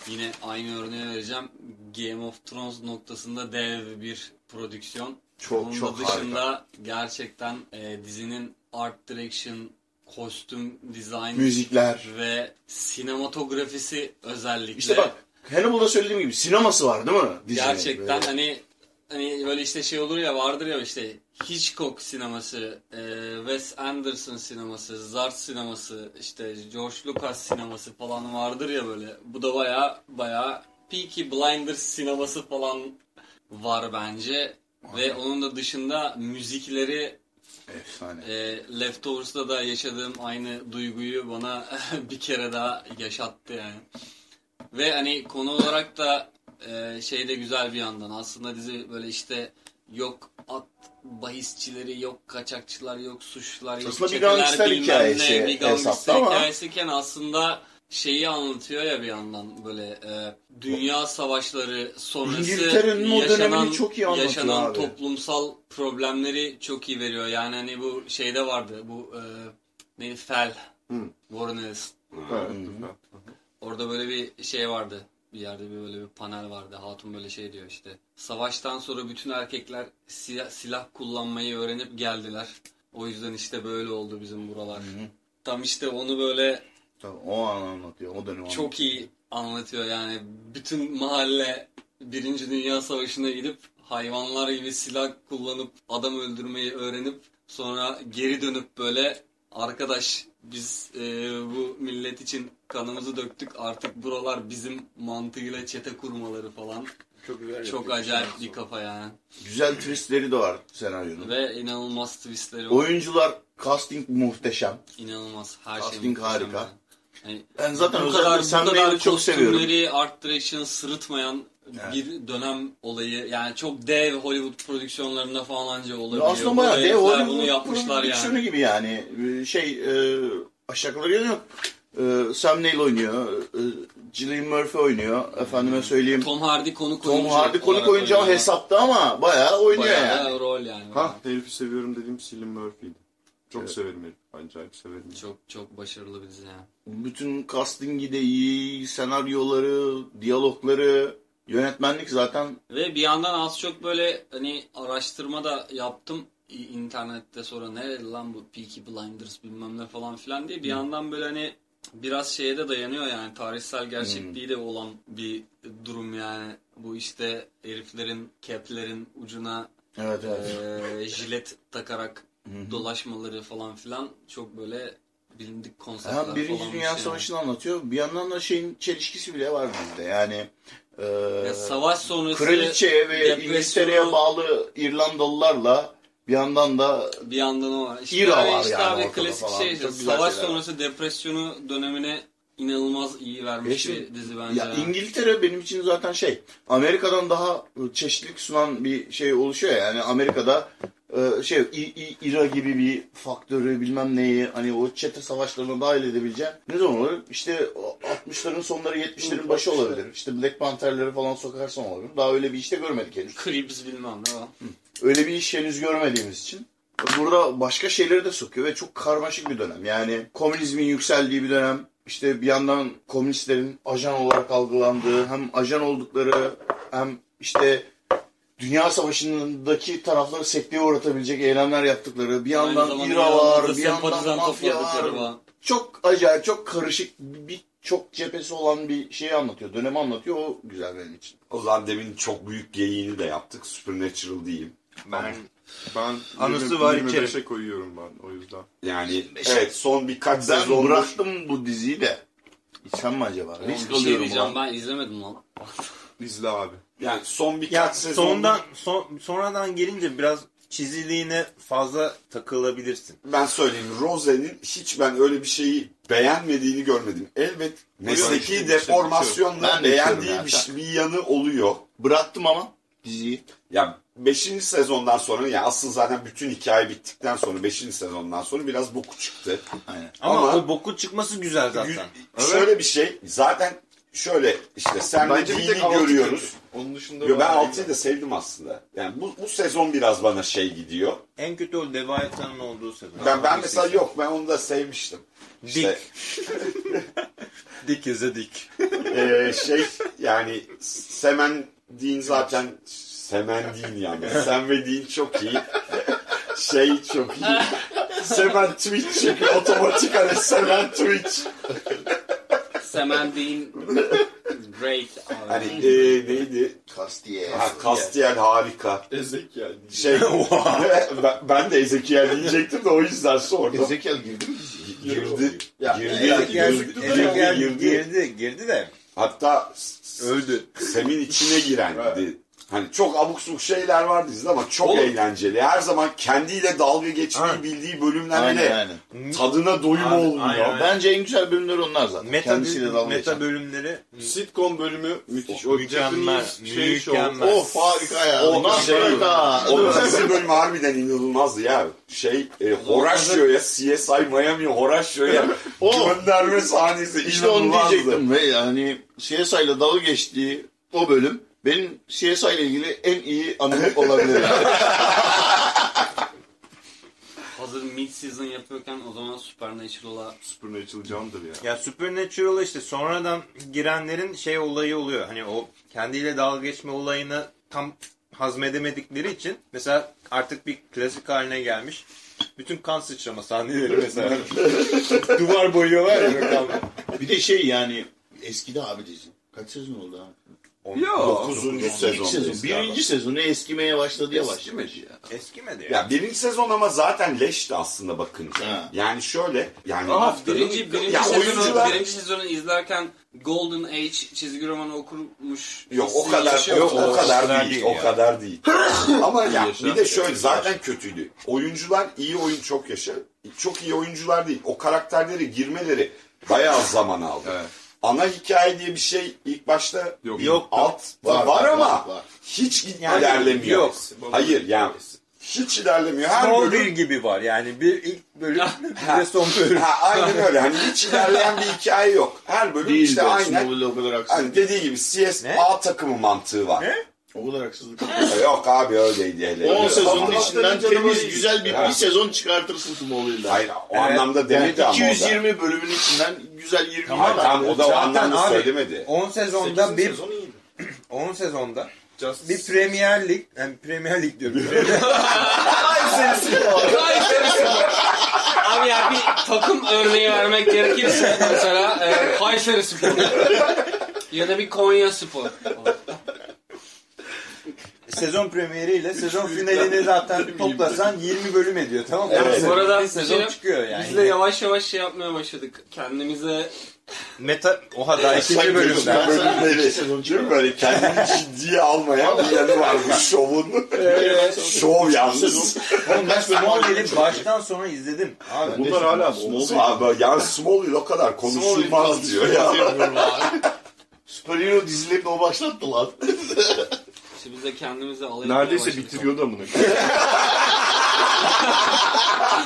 Speaker 5: yine aynı örneği vereceğim. Game of Thrones noktasında dev bir prodüksiyon.
Speaker 4: Çok,
Speaker 5: Onun
Speaker 4: çok
Speaker 5: da dışında gerçekten e, dizinin art direction, kostüm dizayn
Speaker 4: Müzikler.
Speaker 5: ve sinematografisi özellikle.
Speaker 4: İşte bak Hannibal'da söylediğim gibi sineması var değil mi? Dizinin?
Speaker 5: Gerçekten
Speaker 4: Böyle.
Speaker 5: hani hani böyle işte şey olur ya vardır ya işte Hitchcock sineması, e, Wes Anderson sineması, Zart sineması, işte George Lucas sineması falan vardır ya böyle. Bu da baya baya Peaky Blinders sineması falan var bence. Ve onun da dışında müzikleri
Speaker 4: Efsane.
Speaker 5: e, Leftovers'da da yaşadığım aynı duyguyu bana bir kere daha yaşattı yani. Ve hani konu olarak da e, şey de güzel bir yandan. Aslında dizi böyle işte yok at bahisçileri, yok kaçakçılar, yok suçlular, yok
Speaker 4: Aslında
Speaker 5: çeteler, bilmem
Speaker 4: hikayesi
Speaker 5: ne, bir hikayesiyken aslında şeyi anlatıyor ya bir yandan böyle e, dünya savaşları sonrası
Speaker 4: İngiltere'nin o dönemini çok iyi anlatıyor
Speaker 5: yaşanan
Speaker 4: abi.
Speaker 5: toplumsal problemleri çok iyi veriyor. Yani hani bu şeyde vardı bu e, ne Fel
Speaker 1: Hı.
Speaker 5: Warren Ellis.
Speaker 1: Evet.
Speaker 5: Orada böyle bir şey vardı. Bir yerde bir böyle bir panel vardı. Hatun böyle şey diyor işte. Savaştan sonra bütün erkekler silah, silah kullanmayı öğrenip geldiler. O yüzden işte böyle oldu bizim buralar. Tam işte onu böyle
Speaker 4: Tabii, o an anlatıyor. O dönem
Speaker 5: çok iyi anlatıyor yani. Bütün mahalle Birinci Dünya Savaşı'na gidip hayvanlar gibi silah kullanıp adam öldürmeyi öğrenip sonra geri dönüp böyle arkadaş biz e, bu millet için kanımızı döktük artık buralar bizim mantığıyla çete kurmaları falan.
Speaker 2: Çok güzel.
Speaker 5: Çok acayip bir kafa yani.
Speaker 4: Güzel twistleri de var senaryonun.
Speaker 5: Ve inanılmaz twistleri var.
Speaker 4: Oyuncular casting muhteşem.
Speaker 5: İnanılmaz. Her
Speaker 4: Casting
Speaker 5: şey muhteşem
Speaker 4: harika.
Speaker 5: yani. Yani
Speaker 4: Ben zaten
Speaker 5: bu kadar,
Speaker 4: Sam
Speaker 5: bu kadar
Speaker 4: çok seviyorum.
Speaker 5: kostümleri art direction sırıtmayan bir dönem olayı. Yani çok dev Hollywood prodüksiyonlarında falan anca olabiliyor.
Speaker 4: Aslında bayağı dev Hollywood
Speaker 5: bunu yapmışlar
Speaker 4: prodüksiyonu
Speaker 5: yani.
Speaker 4: gibi yani. Ee, Şey e, aşağı yukarı yok. Ee, Sam Neill oynuyor. E, Cillian Murphy oynuyor. Efendime söyleyeyim.
Speaker 5: Tom Hardy konuk
Speaker 4: Tom
Speaker 5: oyuncu.
Speaker 4: Hardy konuk oyuncu hesapta ama bayağı oynuyor
Speaker 5: Bayağı
Speaker 4: yani.
Speaker 5: da rol yani.
Speaker 1: Ha herifi seviyorum dediğim Cillian Murphy'ydi. Çok severim herifi. Acayip severim.
Speaker 5: Çok çok başarılı bir dizi yani.
Speaker 4: Bütün castingi de iyi, senaryoları, diyalogları, yönetmenlik zaten
Speaker 5: Ve bir yandan az çok böyle hani araştırma da yaptım internette sonra nerede lan bu Peaky Blinders bilmem ne falan filan diye bir yandan böyle hani biraz şeye de dayanıyor yani tarihsel gerçekliği de olan bir durum yani bu işte heriflerin keplerin ucuna
Speaker 4: evet evet.
Speaker 5: eee, jilet takarak dolaşmaları falan filan çok böyle bilindik konseptler
Speaker 4: Hem Birinci Dünya
Speaker 5: yani.
Speaker 4: Savaşı'nı anlatıyor. Bir yandan da şeyin çelişkisi bile var bizde. Yani e,
Speaker 5: Ya savaş sonrası
Speaker 4: kraliçeye ve
Speaker 5: depresyonu-
Speaker 4: İngiltere'ye bağlı İrlandalılarla bir yandan da
Speaker 5: Bir yandan o var. İşte
Speaker 4: İra var
Speaker 5: işte
Speaker 4: yani
Speaker 5: abi klasik
Speaker 4: falan.
Speaker 5: şey işte. Savaş sonrası depresyonu dönemine inanılmaz iyi vermiş
Speaker 4: şimdi-
Speaker 5: bir dizi bence.
Speaker 4: ya
Speaker 5: yani.
Speaker 4: İngiltere benim için zaten şey Amerika'dan daha çeşitlilik sunan bir şey oluşuyor ya. yani Amerika'da şey İ- İ- İRA gibi bir faktörü bilmem neyi hani o çete savaşlarına dahil edebileceğin ne zaman olur? İşte o 60'ların sonları 70'lerin başı olabilir. İşte Black Panther'leri falan sokarsan olabilir. Daha öyle bir işte görmedik henüz.
Speaker 5: Cribs bilmem ne var.
Speaker 4: Öyle bir iş henüz görmediğimiz için. Burada başka şeyleri de sokuyor ve çok karmaşık bir dönem. Yani komünizmin yükseldiği bir dönem. İşte bir yandan komünistlerin ajan olarak algılandığı, hem ajan oldukları hem işte Dünya Savaşı'ndaki tarafları sekteye uğratabilecek eylemler yaptıkları, bir yandan İRA var, bir yandan mafya var.
Speaker 5: var.
Speaker 4: Çok acayip, çok karışık, bir çok cephesi olan bir şeyi anlatıyor, dönemi anlatıyor. O güzel benim için.
Speaker 3: O zaman demin çok büyük geyiğini de yaptık. Supernatural diyeyim.
Speaker 2: Ben
Speaker 1: Ben
Speaker 2: Anısı
Speaker 1: 20,
Speaker 2: var
Speaker 1: 25'e
Speaker 2: içerim.
Speaker 1: koyuyorum ben o yüzden.
Speaker 3: Yani evet son birkaç
Speaker 4: Ben
Speaker 3: sezondur
Speaker 4: bıraktım bu diziyi de. İçsem mi acaba? Risk
Speaker 5: şey
Speaker 4: alıyorum ulan.
Speaker 5: ben izlemedim lan.
Speaker 1: İzle abi.
Speaker 3: Yani son birkaç
Speaker 2: ya
Speaker 3: sezondur
Speaker 2: sondan son, sonradan gelince biraz çiziliğine fazla takılabilirsin.
Speaker 3: ben söyleyeyim Rose'nin hiç ben öyle bir şeyi beğenmediğini görmedim. Elbet mesleki
Speaker 1: işte,
Speaker 3: deformasyonla
Speaker 4: Ben de
Speaker 3: beğendiği bir,
Speaker 4: zaten.
Speaker 3: bir yanı oluyor.
Speaker 4: Bıraktım ama diziyi.
Speaker 3: Ya 5. sezondan sonra ya asıl zaten bütün hikaye bittikten sonra 5. sezondan sonra biraz boku çıktı.
Speaker 4: Aynen.
Speaker 2: Ama,
Speaker 3: Ama-
Speaker 2: o boku çıkması güzel zaten.
Speaker 3: Şöyle bir şey zaten şöyle işte sen de dini görüyoruz.
Speaker 1: Onun dışında
Speaker 3: Yo, ben. 6'yı da sevdim aslında. Yani bu, bu sezon biraz bana şey gidiyor.
Speaker 2: En kötü o Leviathan'ın olduğu sezon.
Speaker 3: Ben ben mesela yok ben onu da sevmiştim. İşte
Speaker 2: Dik a dik.
Speaker 3: eee, şey yani Semen Dean zaten Semen Dean yani. Sen ve Dean çok iyi. Şey çok iyi. Semen Twitch çünkü otomatik hani Semen Twitch.
Speaker 5: Semen Dean great abi.
Speaker 3: Hani eee, neydi?
Speaker 4: Kastiye.
Speaker 3: Ha, Castiel harika.
Speaker 1: Ezek yani.
Speaker 3: Şey ben, ben de Ezekiel diyecektim de o yüzden sordum.
Speaker 4: Ezekiel girdi mi?
Speaker 3: Girdi.
Speaker 4: Ya,
Speaker 3: girdi.
Speaker 4: ya,
Speaker 3: girdi,
Speaker 2: Ezekiel
Speaker 3: girdi, girdi.
Speaker 2: girdi, girdi de
Speaker 3: Hatta
Speaker 2: öldü.
Speaker 3: Sem'in içine girendi. Hani çok abuk subuk şeyler var dizide ama çok
Speaker 4: Oğlum.
Speaker 3: eğlenceli. Her zaman kendiyle dalga geçmeyi
Speaker 2: Aynen.
Speaker 3: bildiği bölümler
Speaker 4: Aynen
Speaker 3: bile
Speaker 4: aynen.
Speaker 3: tadına doyum
Speaker 2: Aynen,
Speaker 3: olmuyor.
Speaker 2: aynen.
Speaker 4: Bence en güzel bölümler onlar zaten.
Speaker 2: Meta,
Speaker 4: Kendisiyle dalga
Speaker 2: meta
Speaker 4: geçen.
Speaker 2: bölümleri
Speaker 1: Sitcom bölümü müthiş. O
Speaker 2: Mükemmel,
Speaker 1: şey show.
Speaker 2: mükemmel.
Speaker 4: Of harika ya.
Speaker 3: O
Speaker 4: Nasıl
Speaker 3: şey-
Speaker 4: harika?
Speaker 3: O dizi bölümü harbiden inanılmazdı ya. Şey e, Horacio'ya CSI Miami Horacio'ya
Speaker 4: O.
Speaker 3: gönderme sahnesi
Speaker 4: İşte onu
Speaker 3: inanılmazdı.
Speaker 4: diyecektim ve yani CSI ile dalga geçtiği o bölüm benim CSI ile ilgili en iyi anım olabilir.
Speaker 5: Hazır mid season yapıyorken o zaman Supernatural'a
Speaker 1: Supernatural candır ya.
Speaker 2: Ya Supernatural'a işte sonradan girenlerin şey olayı oluyor. Hani o kendiyle dalga geçme olayını tam hazmedemedikleri için mesela artık bir klasik haline gelmiş. Bütün kan sıçrama sahneleri mesela. Duvar boyuyorlar ya
Speaker 4: bir de şey yani eskidi abi dizi. Kaç sezon oldu abi?
Speaker 2: On-
Speaker 1: Yok.
Speaker 3: 9.
Speaker 4: İlk
Speaker 3: sezon.
Speaker 4: sezon. Birinci sezonu eskimeye başladı yavaş.
Speaker 1: Eskimedi ya.
Speaker 2: Eskimedi ya.
Speaker 3: Ya birinci sezon ama zaten leşti aslında bakınca.
Speaker 4: Ha.
Speaker 3: Yani şöyle yani
Speaker 1: Aha,
Speaker 5: Birinci, birinci,
Speaker 3: Ya
Speaker 5: sezonu,
Speaker 3: oyuncular-
Speaker 5: birinci sezonu izlerken Golden Age çizgi romanı okurmuş.
Speaker 3: Yok o kadar
Speaker 5: yaşıyor
Speaker 3: yok
Speaker 5: musun?
Speaker 3: o kadar değil,
Speaker 2: değil
Speaker 3: o
Speaker 2: ya.
Speaker 3: kadar değil. Ama ya bir de şöyle zaten kötüydü. Oyuncular iyi oyun çok yaşa. Çok iyi oyuncular değil. O karakterleri girmeleri bayağı zaman aldı.
Speaker 1: Evet.
Speaker 3: Ana hikaye diye bir şey ilk başta
Speaker 1: Yok.
Speaker 2: Yok.
Speaker 3: alt var,
Speaker 4: Var, var,
Speaker 3: ama
Speaker 4: var, var.
Speaker 3: hiç
Speaker 2: Yani
Speaker 3: ilerlemiyor.
Speaker 2: yok.
Speaker 3: Hayır yani hiç ilerlemiyor. Her
Speaker 2: Smallville
Speaker 3: bölüm
Speaker 2: gibi var yani bir ilk bölüm bir de son bölüm.
Speaker 3: ha, aynen öyle. Hani hiç ilerleyen bir hikaye yok. Her bölüm
Speaker 4: Değil
Speaker 3: işte
Speaker 4: de
Speaker 3: aynen hani dediği gibi CS
Speaker 2: Ne?
Speaker 3: A takımı mantığı var.
Speaker 2: Ne?
Speaker 4: O kadar haksızlık.
Speaker 3: Yok abi öyleydi hele.
Speaker 4: 10 sezonun
Speaker 1: Ama
Speaker 4: içinden temiz güzel bir,
Speaker 3: Ha.
Speaker 4: bir sezon çıkartırsın Smallville'den.
Speaker 3: Hayır o
Speaker 2: Evet.
Speaker 3: anlamda
Speaker 4: Yani
Speaker 3: demedi ama o da.
Speaker 4: 220 bölümün içinden güzel 20
Speaker 3: Tamam, tamam, o da o
Speaker 2: Zaten
Speaker 3: anlamda
Speaker 2: abi,
Speaker 3: söylemedi.
Speaker 2: 10 sezonda bir
Speaker 1: sezon iyiydi.
Speaker 2: 10 sezonda
Speaker 1: Justice.
Speaker 2: bir Premier Lig yani Premier Lig diyorum.
Speaker 5: Abi ya bir takım örneği vermek gerekirse mesela e, Kayseri Spor. ya da bir Konya Spor.
Speaker 2: Sezon premieriyle sezon finalini zaten toplasan 20 bölüm ediyor tamam mı?
Speaker 3: Evet.
Speaker 5: Bu arada
Speaker 2: bir sezon
Speaker 5: şey-
Speaker 2: çıkıyor yani.
Speaker 5: Biz de yavaş yavaş şey yapmaya başladık. Kendimize
Speaker 2: Meta oha daha ikinci
Speaker 4: Sen
Speaker 2: bölümden.
Speaker 3: Bölümleri, değil mi? Böyle kendini ciddiye almayan bir yanı var bu şovun. Şov yalnız.
Speaker 2: Oğlum ben Smallville'i baştan sona izledim. Abi.
Speaker 1: Bunlar hala Smallville.
Speaker 3: Abi yani Smallville o kadar konuşulmaz diyor ya.
Speaker 4: Superhero dizilerini o başlattı lan.
Speaker 5: İşte biz de kendimize alayım.
Speaker 1: Neredeyse bitiriyordu amına.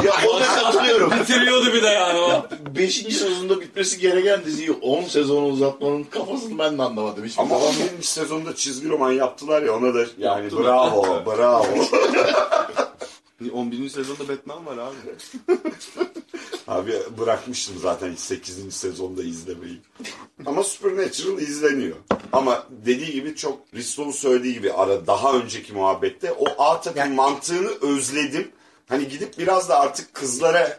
Speaker 4: ya ona katılıyorum.
Speaker 5: Bitiriyordu bir de yani o.
Speaker 4: 5. sezonda bitmesi gereken diziyi 10 sezon uzatmanın kafasını ben de anlamadım. Hiçbir
Speaker 3: Ama
Speaker 4: zaman.
Speaker 3: 11. sezonda çizgi roman yaptılar ya ona da yani bravo bravo.
Speaker 1: 11. sezonda Batman var abi.
Speaker 3: Abi bırakmıştım zaten 8. sezonda izlemeyi. Ama Supernatural izleniyor. Ama dediği gibi çok Risto'nun söylediği gibi ara daha önceki muhabbette o A takım
Speaker 2: Yani-
Speaker 3: mantığını özledim. Hani gidip biraz da artık kızlara e,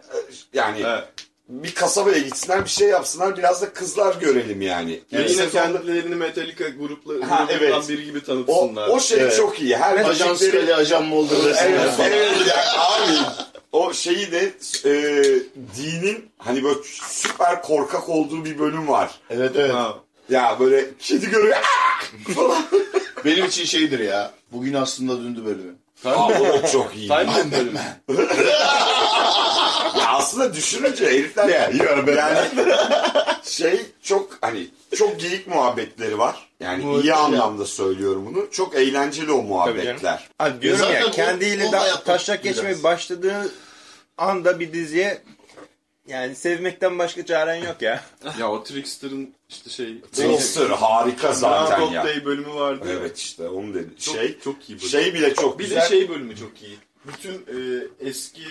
Speaker 3: yani
Speaker 1: Evet.
Speaker 3: bir kasabaya gitsinler bir şey yapsınlar biraz da kızlar görelim yani.
Speaker 1: Ya
Speaker 3: Yani
Speaker 1: yine
Speaker 3: sezonda-
Speaker 1: kendilerini Metallica grupla,
Speaker 3: Ha, evet.
Speaker 1: biri gibi
Speaker 3: o,
Speaker 1: tanıtsınlar.
Speaker 3: o şey
Speaker 4: Evet.
Speaker 3: çok iyi. Her
Speaker 4: Ajan
Speaker 3: müzikleri-
Speaker 4: Scully ajan mı oldu
Speaker 3: Evet, evet yani abi o şeyi de e, dinin hani böyle süper korkak olduğu bir bölüm var.
Speaker 4: Evet evet.
Speaker 1: Ha.
Speaker 3: Ya böyle kedi görüyor "Aa!" falan.
Speaker 4: Benim için şeydir ya. Bugün aslında dündü bölümü.
Speaker 3: Aa, o çok iyi.
Speaker 1: Time Cop bölümü.
Speaker 3: Ya aslında düşününce herifler
Speaker 4: Yeah, you are
Speaker 3: yani şey çok hani çok geyik muhabbetleri var. Yani
Speaker 2: Bu-
Speaker 3: iyi anlamda söylüyorum bunu. Çok eğlenceli o muhabbetler.
Speaker 2: Abi diyorum
Speaker 4: Zaten
Speaker 2: ya
Speaker 4: o-
Speaker 2: kendiyle
Speaker 4: o
Speaker 2: da
Speaker 4: hayatta
Speaker 2: taşak geçmeye
Speaker 4: biraz.
Speaker 2: başladığı anda bir diziye yani sevmekten başka çaren yok ya.
Speaker 1: Ya o Trickster'ın işte şey...
Speaker 3: Trickster harika zaten
Speaker 1: Groundhog
Speaker 3: ya.
Speaker 1: Day bölümü vardı.
Speaker 3: Evet işte onu dedi.
Speaker 1: Çok,
Speaker 3: şey
Speaker 1: çok iyi bölüm.
Speaker 3: şey bile çok
Speaker 1: bir
Speaker 3: güzel.
Speaker 1: de şey bölümü çok iyi. Bütün e, eski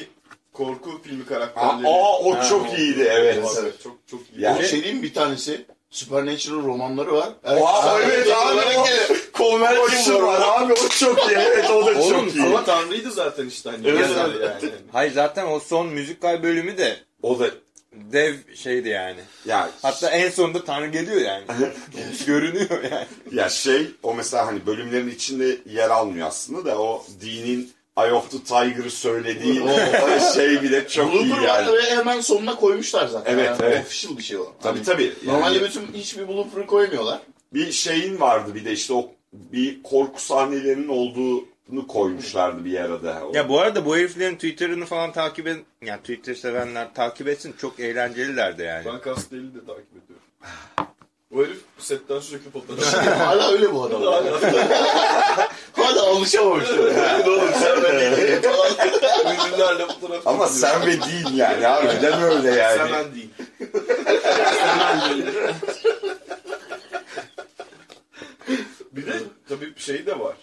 Speaker 1: korku filmi
Speaker 3: Aa,
Speaker 1: karakterleri.
Speaker 3: aa, o
Speaker 2: Ha,
Speaker 3: çok
Speaker 1: o-
Speaker 3: iyiydi evet.
Speaker 1: Evet, Çok çok iyi.
Speaker 3: Yani-
Speaker 4: şey mi bir tanesi? Supernatural romanları var.
Speaker 3: Aa, evet abi o Conversion var abi o çok iyi. Evet o da
Speaker 2: Oğlum,
Speaker 3: çok iyi.
Speaker 1: Ama tanrıydı zaten işte. Hani
Speaker 4: Evet, evet.
Speaker 1: yani.
Speaker 2: Hayır zaten o son müzikal bölümü de
Speaker 3: O da
Speaker 2: dev şeydi yani.
Speaker 3: ya
Speaker 2: Hatta en sonunda Tanrı geliyor yani. Görünüyor yani.
Speaker 3: ya şey o mesela hani bölümlerin içinde yer almıyor aslında da o dinin Eye of the Tiger'ı söylediği o şey bile çok iyi
Speaker 4: Blooper
Speaker 3: yani.
Speaker 4: var ve hemen sonuna koymuşlar zaten.
Speaker 3: Evet,
Speaker 4: yani
Speaker 3: evet.
Speaker 4: Official bir şey o.
Speaker 3: Tabii
Speaker 4: Hani
Speaker 3: tabii. Yani
Speaker 4: Normalde bütün hiçbir blooper koymuyorlar.
Speaker 3: bir şeyin vardı bir de işte o bir korku sahnelerinin olduğunu koymuşlardı bir arada. O-
Speaker 2: Ya bu arada bu heriflerin Twitter'ını falan takip edin. Yani Twitter sevenler takip etsin. Çok eğlencelilerdi yani.
Speaker 1: Ben Castell'i de takip ediyorum. O herif setten sürekli fotoğraf
Speaker 4: Hala öyle bu adam. Hala alışamamışlar. Oğlum sen de değil.
Speaker 1: Ünlülerle fotoğraf
Speaker 3: Ama sen ve din yani harbiden öyle yani.
Speaker 1: Semen değil. bir de tabii şey de var.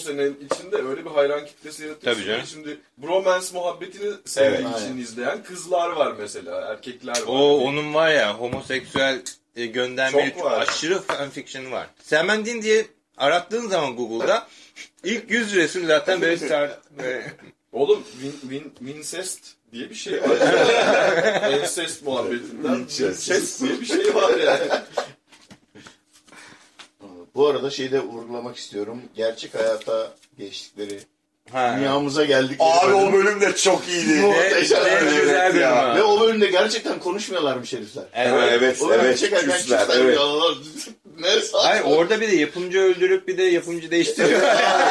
Speaker 1: 10 senenin içinde öyle bir hayran kitlesi yaratıyorsun.
Speaker 2: Tabii canım.
Speaker 1: Şimdi bromance muhabbetini sevdiği
Speaker 3: Evet.
Speaker 1: için
Speaker 4: Aynen.
Speaker 1: izleyen kızlar var mesela. Erkekler var.
Speaker 2: O onun var ya homoseksüel e, göndermeli
Speaker 1: Çok
Speaker 2: aşırı fanfiction var. Selman Din diye arattığın zaman Google'da ilk yüz resim zaten böyle star, böyle-
Speaker 1: Oğlum win, win, Wincest diye bir şey var. Ensest muhabbetinden.
Speaker 3: Wincest
Speaker 1: diye bir şey var yani.
Speaker 4: Bu arada şeyi de vurgulamak istiyorum. Gerçek hayata geçtikleri
Speaker 2: Ha.
Speaker 4: dünyamıza geldik.
Speaker 3: Abi o bölüm de çok iyiydi.
Speaker 4: Muhteşem.
Speaker 3: Evet ya.
Speaker 4: Ve o bölümde gerçekten konuşmuyorlarmış herifler.
Speaker 3: Evet evet,
Speaker 4: O bölümde
Speaker 3: evet
Speaker 4: çekerken
Speaker 3: küsler,
Speaker 4: küsler
Speaker 3: evet.
Speaker 4: ya. Ne saçma.
Speaker 2: Hayır orada bir de yapımcı öldürüp bir de yapımcı değiştiriyor.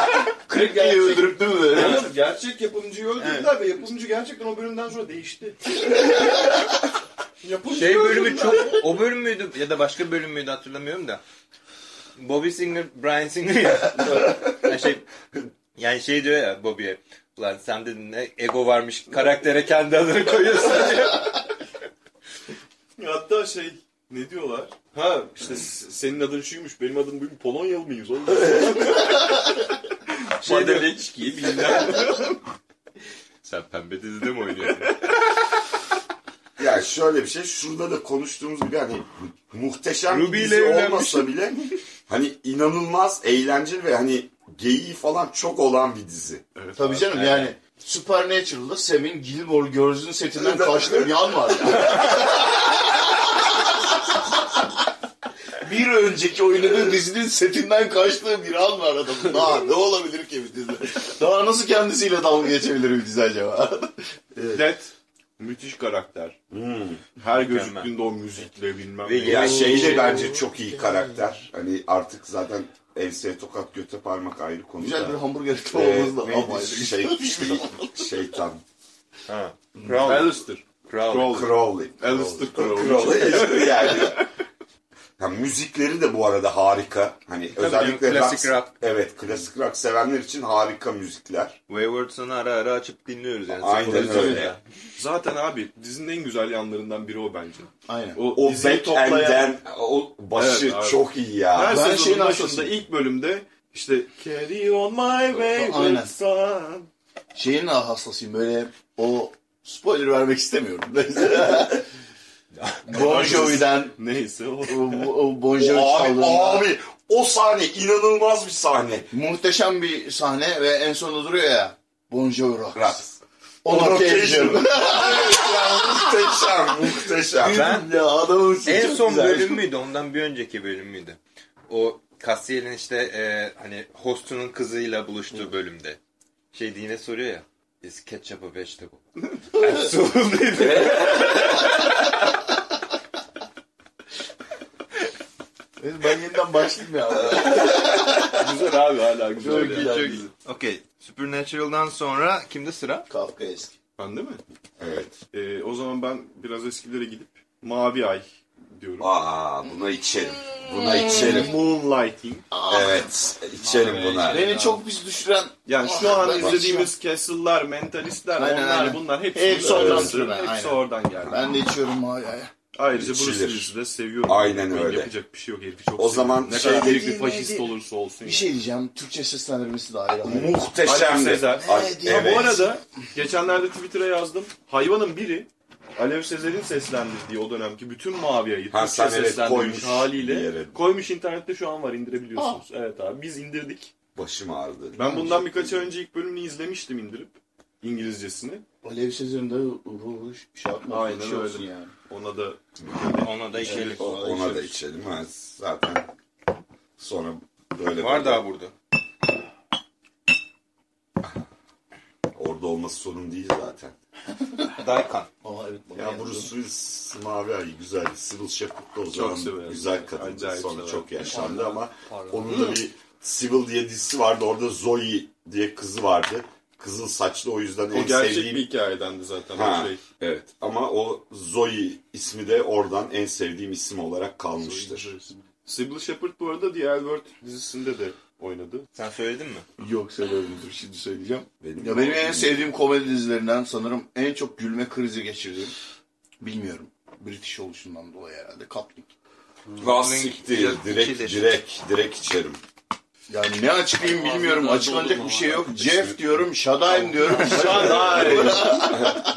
Speaker 4: Kırıkkale'yi öldürüp değil mi böyle?
Speaker 1: Oğlum gerçek yapımcıyı öldürdüler ve yapımcı gerçekten o bölümden sonra değişti. yapımcı
Speaker 2: şey bölümü çok o bölüm müydü ya da başka bölüm müydü hatırlamıyorum da. Bobby Singer, Brian Singer ya. yani şey yani şey diyor ya Bobby'ye. Ulan sen de ne ego varmış karaktere kendi adını koyuyorsun diyor.
Speaker 1: Hatta şey ne diyorlar? Ha işte senin adın şuymuş benim adım bugün Polonyalı mıyız oğlum? şey Madalechki bilmem.
Speaker 2: Sen pembe dizide mi oynuyorsun?
Speaker 3: Ya şöyle bir şey şurada da konuştuğumuz gibi hani muhteşem
Speaker 2: Ruby
Speaker 3: bir dizi
Speaker 2: evlenmiş.
Speaker 3: olmasa bile hani inanılmaz eğlenceli ve hani geyiği falan çok olan bir dizi.
Speaker 4: Tabii canım yani Supernatural'da Sam'in Gilmore Girls'ün setinden kaçtığı bir an var ya. bir önceki oynadığı dizinin setinden kaçtığı bir an var adamın. Daha ne olabilir ki bir dizi? Daha nasıl kendisiyle dalga geçebilir bir dizi acaba?
Speaker 1: Dead müthiş karakter. Her gözüktüğünde o müzikle bilmem
Speaker 2: Ve
Speaker 1: ne.
Speaker 3: Ya şey de bence çok iyi karakter. Hani artık zaten enseye tokat göte parmak ayrı konu
Speaker 4: Güzel bir hamburger
Speaker 3: Ee,
Speaker 4: kavanozu da ama ayrı.
Speaker 3: şey, şey, şeytan.
Speaker 2: Ha. Crowley.
Speaker 1: Alistair.
Speaker 2: Crowley.
Speaker 1: Crowley.
Speaker 3: Crowley.
Speaker 1: Alistair Crowley.
Speaker 3: Crowley yani. Ya müzikleri de bu arada harika. Hani özellikle
Speaker 2: klasik rock.
Speaker 3: Evet, klasik rock sevenler için harika müzikler.
Speaker 2: Wayward Son'u ara ara açıp dinliyoruz yani.
Speaker 3: Aynen öyle.
Speaker 2: ya.
Speaker 1: Zaten abi dizinin en güzel yanlarından biri o bence.
Speaker 4: Aynen.
Speaker 1: O,
Speaker 3: O back and then, o başı
Speaker 1: Evet, abi.
Speaker 3: çok iyi ya.
Speaker 1: Her
Speaker 4: Ben şeyin
Speaker 1: başında ilk bölümde işte Carry on my way
Speaker 4: Aynen.
Speaker 1: son.
Speaker 4: Şeyin hassasıyım böyle o spoiler vermek istemiyorum. bon Jovi'den
Speaker 1: Neyse o.
Speaker 4: Bon Jovi
Speaker 3: abi,
Speaker 4: çaldığında
Speaker 3: abi o sahne inanılmaz bir sahne.
Speaker 4: muhteşem bir sahne ve en sonunda duruyor ya Bon Jovi Rocks.
Speaker 3: Rocks.
Speaker 4: On occasion.
Speaker 3: muhteşem muhteşem.
Speaker 2: Ben-
Speaker 4: ya adamın
Speaker 2: En son
Speaker 4: güzel.
Speaker 2: bölüm müydü? Ondan bir önceki bölüm müydü? O Castiel'in işte e, hani hostunun kızıyla buluştuğu bölümde. Şey yine soruyor ya. Is ketchup a vegetable? Absolutely.
Speaker 4: Ben yeniden başlayayım ya.
Speaker 1: güzel abi hala güzel.
Speaker 4: Çok güzel.
Speaker 2: Çok iyi. Okey. Supernatural'dan sonra kimde sıra?
Speaker 4: Kafka eski.
Speaker 1: Bende mi?
Speaker 3: Evet.
Speaker 1: Ee, o zaman ben biraz eskilere gidip Mavi Ay diyorum.
Speaker 3: Aa buna içerim. Buna içerim.
Speaker 1: Moonlighting.
Speaker 3: Evet içerim buna.
Speaker 4: Beni çok pis düşüren
Speaker 1: Yani
Speaker 4: Ah,
Speaker 1: şu an
Speaker 4: ben
Speaker 1: izlediğimiz Castle'lar, Mentalistler,
Speaker 4: Aynen,
Speaker 1: onlar
Speaker 4: aynen.
Speaker 1: bunlar hepsi,
Speaker 4: Hepsi oradan
Speaker 1: hepsi, oradan geldi.
Speaker 4: ben de içiyorum ha ya.
Speaker 1: Ayrıca Bruce de seviyorum.
Speaker 3: Aynen öyle.
Speaker 1: Yapacak bir şey yok. Herifi çok
Speaker 3: O
Speaker 1: seviyorum.
Speaker 3: zaman
Speaker 1: ne
Speaker 3: şey
Speaker 1: kadar büyük bir faşist
Speaker 4: neydi?
Speaker 1: olursa olsun.
Speaker 4: Bir şey diyeceğim. Türkçe seslendirmesi de ayrı ayrı.
Speaker 3: Muhteşem.
Speaker 1: Alp Sezer.
Speaker 3: Ay, evet.
Speaker 1: bu arada geçenlerde Twitter'a yazdım. Hayvanın biri Alev Sezer'in seslendirdiği o dönemki bütün Mavi Ay'ı
Speaker 3: Ha,
Speaker 1: Türkçe seslendirmiş
Speaker 3: koymuş
Speaker 1: haliyle koymuş internette şu an var indirebiliyorsunuz. Evet abi biz indirdik.
Speaker 3: Başım ağrıdı.
Speaker 1: Ben bundan birkaç ay önce ilk bölümünü izlemiştim indirip İngilizcesini.
Speaker 4: Alev Sezer'in de ruhu şey yapma.
Speaker 1: Aynen
Speaker 4: şey
Speaker 1: öyle.
Speaker 4: yani.
Speaker 1: Ona da
Speaker 2: Ona da içelim.
Speaker 3: O- ona da içelim. Ha, zaten sonra böyle
Speaker 2: Var
Speaker 3: böyle
Speaker 2: daha burada.
Speaker 3: orada olması sorun değil zaten.
Speaker 2: Daykan.
Speaker 4: Aa, evet,
Speaker 3: Ya. Bruce Willis mavi ay güzel. Sybil Shepherd da o zaman güzel kadın.
Speaker 1: Acayip
Speaker 3: Sonra çok yaşlandı ama
Speaker 5: Pardon.
Speaker 3: onun da bir Sybil diye dizisi vardı. Orada Zoe diye kızı vardı. Kızıl saçlı o yüzden
Speaker 1: o
Speaker 3: en
Speaker 1: gerçek
Speaker 3: sevdiğim...
Speaker 1: bir hikayedendi zaten.
Speaker 3: Ha,
Speaker 1: O şey.
Speaker 3: evet ama o Zoe ismi de oradan en sevdiğim isim olarak kalmıştır.
Speaker 1: Sybil Shepherd bu arada The L Word dizisinde de oynadı.
Speaker 2: Sen söyledin mi?
Speaker 4: Yok söylemedim dur şimdi söyleyeceğim.
Speaker 3: Benim,
Speaker 4: Ya benim en sevdiğim komedi dizilerinden sanırım en çok gülme krizi geçirdiğim. Bilmiyorum. British oluşundan dolayı herhalde. Coupling.
Speaker 3: Lastiktir. Direkt, direkt, direkt içerim.
Speaker 4: Yani ne açıklayayım bilmiyorum. Açıklanacak bir şey
Speaker 5: var.
Speaker 4: yok. Jeff diyorum, Shadime diyorum. Shadime.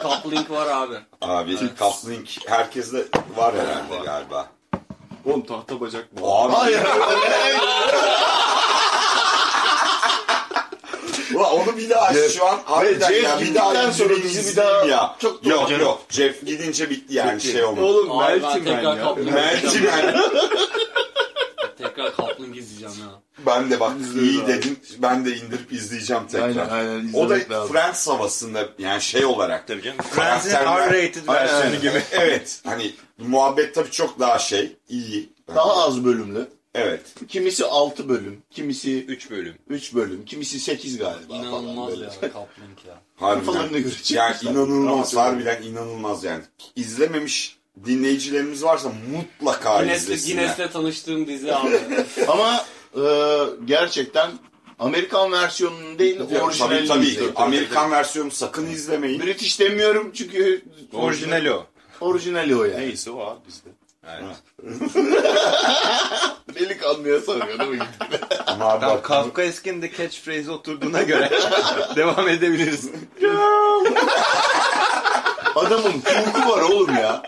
Speaker 5: Coupling var abi.
Speaker 3: Abi coupling herkeste var herhalde galiba.
Speaker 1: Oğlum tahta bacak mı?
Speaker 3: Abi
Speaker 4: Hayır.
Speaker 3: Ulan onu bir daha
Speaker 4: Jeff-
Speaker 3: şu an harbiden
Speaker 4: Jeff
Speaker 3: ya bir
Speaker 4: gittikten
Speaker 3: daha
Speaker 4: sonra dizi bir daha
Speaker 3: ya.
Speaker 4: çok
Speaker 3: yok
Speaker 4: doğru.
Speaker 3: yok Jeff gidince bitti yani şey olmadı.
Speaker 1: Oğlum
Speaker 5: tekrar
Speaker 1: ya.
Speaker 5: kapatayım. Tekrar Coupling izleyeceğim ya.
Speaker 3: Ben de bak
Speaker 4: İzledim
Speaker 3: iyi
Speaker 4: abi.
Speaker 3: dedin. Ben de indirip izleyeceğim tekrar.
Speaker 4: Aynen aynen
Speaker 3: O da
Speaker 4: lazım.
Speaker 3: Friends havasında yani şey olarak.
Speaker 2: Tabii canım. Friends'in R-rated versiyonu gibi.
Speaker 3: evet. Hani muhabbet tabii çok daha şey. iyi.
Speaker 4: Daha az bölümlü.
Speaker 3: Evet.
Speaker 4: Kimisi 6 bölüm, kimisi
Speaker 2: 3 bölüm.
Speaker 4: 3 bölüm, kimisi 8 galiba
Speaker 5: İnanılmaz
Speaker 4: falan
Speaker 5: ya Coupling ya.
Speaker 3: Harbiden.
Speaker 4: Kafalarına göre
Speaker 3: Yani inanılmaz. Harbiden inanılmaz yani. İzlememiş dinleyicilerimiz varsa mutlaka
Speaker 5: Guinness'le,
Speaker 3: izlesinler.
Speaker 5: Guinness'le tanıştığım dizi abi.
Speaker 4: Ama e, gerçekten Amerikan versiyonunun değil
Speaker 3: Tabii
Speaker 4: orijinalini
Speaker 3: tabii.
Speaker 4: izleyin.
Speaker 3: Amerikan versiyonu sakın izlemeyin.
Speaker 4: British demiyorum çünkü
Speaker 2: Orijinali o.
Speaker 4: orijinali o yani.
Speaker 1: Neyse o abi bizde.
Speaker 2: Evet.
Speaker 4: Delikanlıya sanıyor değil mi?
Speaker 2: Tamam
Speaker 3: bak,
Speaker 2: Kafkaesk'in de catchphrase oturduğuna göre devam edebiliriz.
Speaker 4: Adamın hukuku var oğlum ya.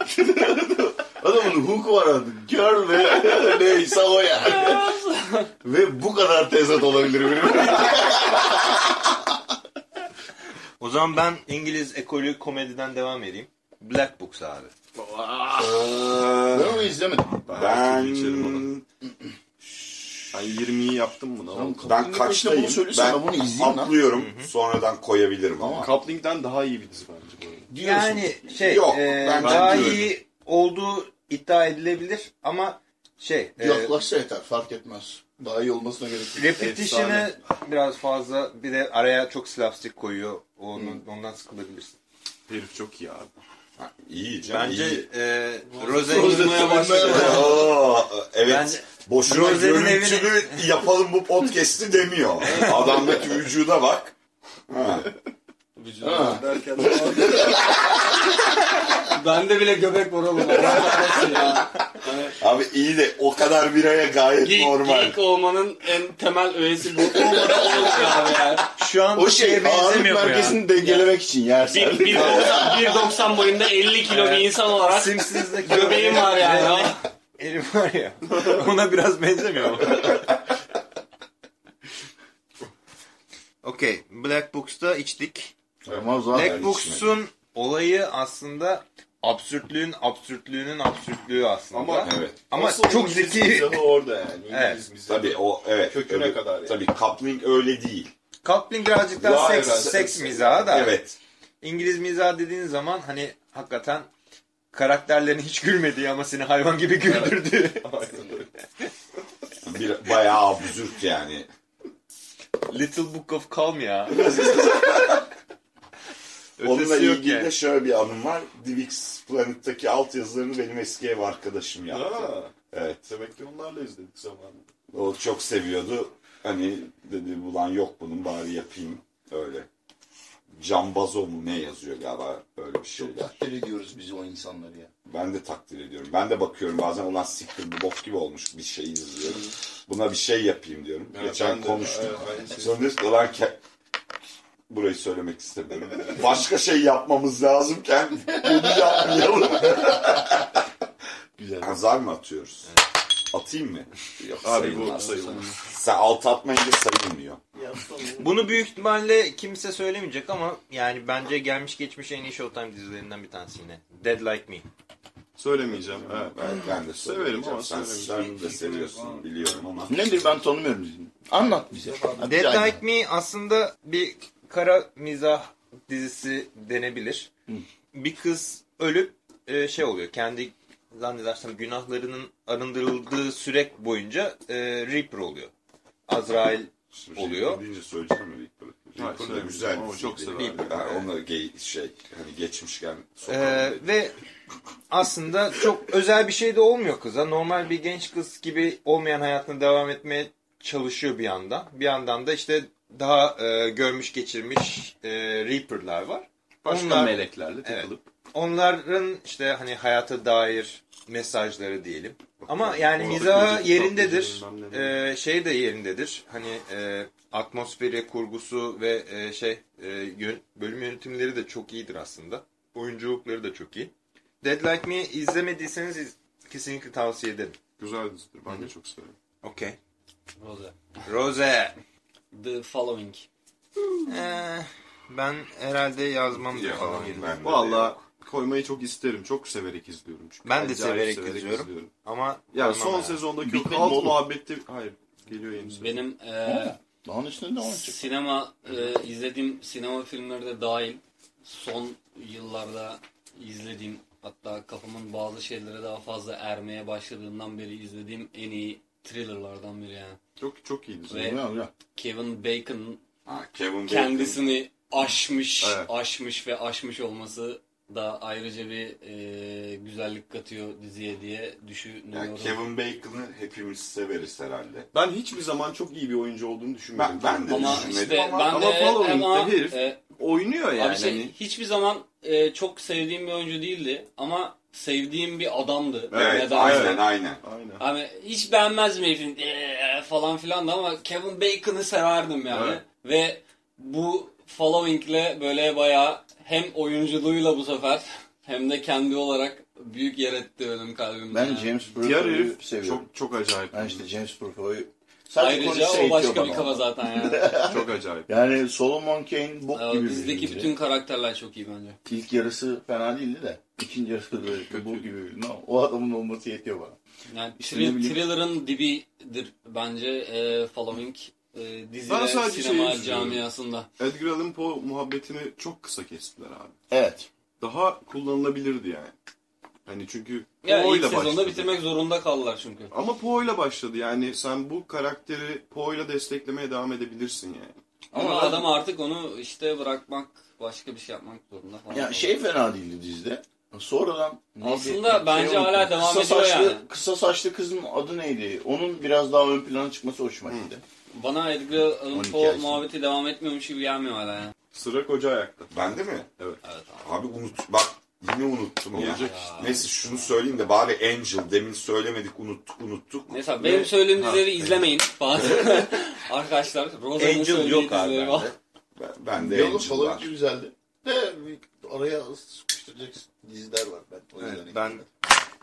Speaker 4: Adamın hukuku var adı. Girl ve neyse o yani. ve bu kadar tezat olabilir birbirine.
Speaker 2: O zaman ben İngiliz ekolü komediden devam edeyim. Black Books abi.
Speaker 4: Ben onu izlemedim.
Speaker 3: ben
Speaker 1: ona. Ben 20'yi yaptım mı? Ne oldu?
Speaker 3: ben kaçtayım?
Speaker 4: bunu söylesene,
Speaker 3: Ben
Speaker 4: bunu izleyeyim lan.
Speaker 3: atlıyorum. Sonradan koyabilirim ama.
Speaker 1: Coupling'den daha iyi bir dizi bence.
Speaker 4: Diyorsun.
Speaker 2: Yani şey
Speaker 3: Yok,
Speaker 2: e,
Speaker 3: ben
Speaker 2: daha
Speaker 3: diyorum.
Speaker 2: iyi olduğu iddia edilebilir ama şey e,
Speaker 4: Yaklaşsa yeter fark etmez. Daha iyi olmasına gerek yok.
Speaker 2: repetition'ı biraz fazla bir de araya çok slapstick koyuyor. Onun, ondan sıkılabilirsin.
Speaker 1: Herif çok iyi abi.
Speaker 3: Ha, iyi canım
Speaker 2: Bence
Speaker 3: iyi.
Speaker 2: e,
Speaker 5: Rose başladı.
Speaker 3: Aa, evet.
Speaker 2: Bence-
Speaker 3: Boşuna görüntülü yapalım bu podcast'i demiyor. Adamdaki vücuda bak. Ha.
Speaker 4: Ha.
Speaker 5: Bende bile göbek var oğlum. Allah kahretsin ya.
Speaker 3: Abi iyi de o kadar biraya gayet
Speaker 5: Geek,
Speaker 3: normal.
Speaker 5: geek olmanın en temel öğesi bu. Olmadan olur abi ya.
Speaker 2: şu an
Speaker 4: O şey ağırlık
Speaker 2: bu ya.
Speaker 4: merkezini dengelemek için yersen.
Speaker 5: 1.90 1.90 boyunda 50 kilo bir insan olarak göbeğim var yani.
Speaker 2: Herif var ya. Ona biraz benzemiyor mu? Okey. Black Books'ta içtik.
Speaker 4: Ama o zaman
Speaker 2: Black Books'un olayı aslında absürtlüğün absürtlüğünün absürtlüğü aslında.
Speaker 1: Ama-
Speaker 3: Evet.
Speaker 2: Ama
Speaker 1: Asıl
Speaker 2: çok
Speaker 1: İngiliz
Speaker 2: zeki.
Speaker 1: orada yani. İngiliz
Speaker 2: Evet.
Speaker 3: Tabii o evet.
Speaker 1: Köküne
Speaker 3: öyle-
Speaker 1: kadar yani.
Speaker 3: Tabii coupling öyle değil.
Speaker 2: Coupling birazcık daha seks,
Speaker 1: evet,
Speaker 2: seks
Speaker 1: evet.
Speaker 2: mizahı da.
Speaker 3: Evet.
Speaker 2: İngiliz mizahı dediğin zaman hani hakikaten karakterlerin hiç gülmediği ama seni hayvan gibi
Speaker 1: öyle.
Speaker 3: Bir, bayağı absürt yani.
Speaker 2: Little Book of Calm ya.
Speaker 3: Onunla
Speaker 2: Ötesi
Speaker 3: ilgili
Speaker 2: yani.
Speaker 3: de şöyle bir anım var. Divix Planet'taki altyazılarını benim eski ev arkadaşım yaptı.
Speaker 1: Ha,
Speaker 3: Evet.
Speaker 1: demek ki onlarla izledik zamanında.
Speaker 3: O çok seviyordu. Hani dedi ulan yok bunun bari yapayım. Öyle. Cambazo mu ne yazıyor galiba öyle bir şeyler.
Speaker 4: Takdir ediyoruz biz o insanları ya.
Speaker 3: Ben de takdir ediyorum. Ben de bakıyorum bazen ulan siktir bu bok gibi olmuş bir şey izliyorum. Buna bir şey yapayım diyorum.
Speaker 1: Evet,
Speaker 3: Geçen
Speaker 1: ben de-
Speaker 3: konuştuk.
Speaker 1: evet, şey.
Speaker 3: Sonra ulan burayı söylemek istemiyorum. Başka şey yapmamız lazımken bunu yapmayalım.
Speaker 4: Güzel.
Speaker 3: Azar mı atıyoruz? Atayım mı? Yok,
Speaker 1: Abi bu sayılmaz.
Speaker 3: Sen alt atmayınca sayılmıyor.
Speaker 2: Bunu büyük ihtimalle kimse söylemeyecek ama yani bence gelmiş geçmiş en iyi Showtime dizilerinden bir tanesi yine. Dead Like Me.
Speaker 1: Söylemeyeceğim. Evet.
Speaker 3: Ben, ben de
Speaker 1: Severim ama
Speaker 3: Sen,
Speaker 1: söylemeyeceğim.
Speaker 3: sen de seviyorsun biliyorum ama.
Speaker 4: Nedir ben tanımıyorum bizi. Anlat bize.
Speaker 2: Dead. Like Me aslında bir kara mizah dizisi denebilir. Bir kız ölüp e, şey oluyor. Kendi zannedersem günahlarının arındırıldığı süre boyunca e, Reaper oluyor. Azrail oluyor.
Speaker 3: Deyince söyleyeceğim mi Reaper?
Speaker 1: Ha,
Speaker 3: Reaper da güzel. Bir
Speaker 1: çok severim.
Speaker 3: Reaper. Ha, onu ge- şey hani geçmişken
Speaker 2: Ee, ve aslında çok özel bir şey de olmuyor kıza. Normal bir genç kız gibi olmayan hayatına devam etmeye çalışıyor bir yandan. Bir yandan da işte daha e, görmüş geçirmiş e, Reaper'lar var.
Speaker 1: Başka
Speaker 2: Onlar-
Speaker 1: meleklerle takılıp.
Speaker 2: Onların işte hani hayata dair mesajları diyelim. Ama
Speaker 1: Bakalım.
Speaker 2: yani
Speaker 1: bakıcı,
Speaker 2: yerindedir. Ee, şey de yerindedir. Hani e, atmosferi, kurgusu ve e, şey e, yön- bölüm yönetimleri de çok iyidir aslında. Oyunculukları da çok iyi. Dead Like Me izlemediyseniz iz- kesinlikle tavsiye ederim.
Speaker 1: Güzel dizidir. Ben de çok severim.
Speaker 2: Okey.
Speaker 5: Rose.
Speaker 2: Rose.
Speaker 5: The Following.
Speaker 2: Ee, ben herhalde yazmam
Speaker 3: ben de
Speaker 1: Valla koymayı çok isterim. Çok severek izliyorum. Çünkü.
Speaker 2: Ben de
Speaker 1: Acayip
Speaker 2: severek izliyorum. Ama
Speaker 1: Yani son
Speaker 2: yani.
Speaker 1: sezondaki
Speaker 4: Bitmedi
Speaker 1: o alt muhabbeti... Hayır. Geliyor yeni sezon.
Speaker 5: Benim e,
Speaker 4: Ha, Daha üstünde devam edecek.
Speaker 5: sinema e, izlediğim sinema filmleri de dahil son yıllarda izlediğim hatta kafamın bazı şeylere daha fazla ermeye başladığından beri izlediğim en iyi thrillerlardan biri yani.
Speaker 1: Çok çok iyiydi.
Speaker 5: Ve-
Speaker 4: Güzel, güzel.
Speaker 5: Kevin Bacon'ın
Speaker 3: Ha, Kevin Bacon.
Speaker 5: kendisini aşmış,
Speaker 1: Evet.
Speaker 5: aşmış ve aşmış olması da ayrıca bir e, güzellik katıyor diziye diye düşünüyorum.
Speaker 3: Yani Kevin Bacon'ı hepimiz severiz herhalde.
Speaker 1: Ben hiçbir zaman çok iyi bir oyuncu olduğunu düşünmedim.
Speaker 3: Ben- ben de
Speaker 5: ama
Speaker 3: düşünmedim
Speaker 5: işte
Speaker 3: ama-
Speaker 5: ben
Speaker 1: ama
Speaker 5: de
Speaker 1: Following'de
Speaker 5: ama,
Speaker 1: herif
Speaker 5: e,
Speaker 1: Oynuyor yani.
Speaker 5: Abi şey, hiçbir zaman e, çok sevdiğim bir oyuncu değildi ama sevdiğim bir adamdı.
Speaker 3: Evet,
Speaker 5: Neden?
Speaker 3: aynen aynen.
Speaker 1: Aynen.
Speaker 5: Abi hiç beğenmezdim herifin "Eee" falan filan da ama Kevin Bacon'ı severdim yani.
Speaker 1: Evet.
Speaker 5: Ve bu following'le böyle bayağı hem oyunculuğuyla bu sefer hem de kendi olarak büyük yer etti benim kalbimde.
Speaker 4: Ben
Speaker 5: yani.
Speaker 4: James Brooke'u seviyorum.
Speaker 1: çok çok acayip.
Speaker 4: Ben işte James Brooke'u sadece
Speaker 5: Ayrıca o başka bir kafa zaten yani.
Speaker 1: Çok acayip.
Speaker 4: Yani Solomon Kane bok
Speaker 5: Ee,
Speaker 4: gibi bir
Speaker 5: Dizideki
Speaker 4: oyuncu.
Speaker 5: bütün karakterler çok iyi bence.
Speaker 4: İlk yarısı fena değildi de ikinci yarısı böyle
Speaker 1: Kötü.
Speaker 4: bok gibi. No, o adamın olması yetiyor bana.
Speaker 5: Yani
Speaker 4: bileyim-
Speaker 5: Thriller'ın dibidir bence e, Following e, dizi
Speaker 1: Ben sadece
Speaker 5: sinema
Speaker 1: üzülüyorum.
Speaker 5: camiasında.
Speaker 1: Edgar Allan Poe muhabbetini çok kısa kestiler abi.
Speaker 4: Evet.
Speaker 1: Daha kullanılabilirdi yani. Hani çünkü
Speaker 5: Yani
Speaker 1: Poe'yla
Speaker 5: sezonda
Speaker 1: başladı.
Speaker 5: bitirmek zorunda kaldılar çünkü.
Speaker 1: Ama Poe'yla başladı yani sen bu karakteri Poe'yla desteklemeye devam edebilirsin yani.
Speaker 5: Ama,
Speaker 4: Ama
Speaker 5: adam artık onu işte bırakmak, başka bir şey yapmak zorunda falan.
Speaker 4: Ya şey fena değildi dizide. Sonradan neydi?
Speaker 5: Aslında bence
Speaker 4: unuttum.
Speaker 5: hala devam
Speaker 4: kısa
Speaker 5: ediyor
Speaker 4: saçlı,
Speaker 5: yani.
Speaker 4: Kısa saçlı kızın adı neydi? Onun biraz daha ön plana çıkması hoşuma gitti.
Speaker 5: Bana Edgar Allan
Speaker 4: 12
Speaker 5: Poe muhabbeti devam etmiyormuş gibi gelmiyor hala yani.
Speaker 1: Sıra koca ayakta.
Speaker 3: Bende mi?
Speaker 1: Evet.
Speaker 5: Evet abi.
Speaker 3: Abi unut bak yine unuttum ya.
Speaker 1: Olacak
Speaker 3: Neyse şunu söyleyeyim de bari Angel demin söylemedik unuttuk unuttuk.
Speaker 5: Neyse
Speaker 3: Ve-
Speaker 5: benim söylediğim
Speaker 1: Ha,
Speaker 5: dizileri izlemeyin falan. Arkadaşlar Rose'nin
Speaker 2: Angel yok abi bende.
Speaker 3: Ben, ben de Angel
Speaker 4: falan
Speaker 3: var.
Speaker 4: güzeldi. De araya sıkıştıracak diziler var ben. O
Speaker 2: Evet, ben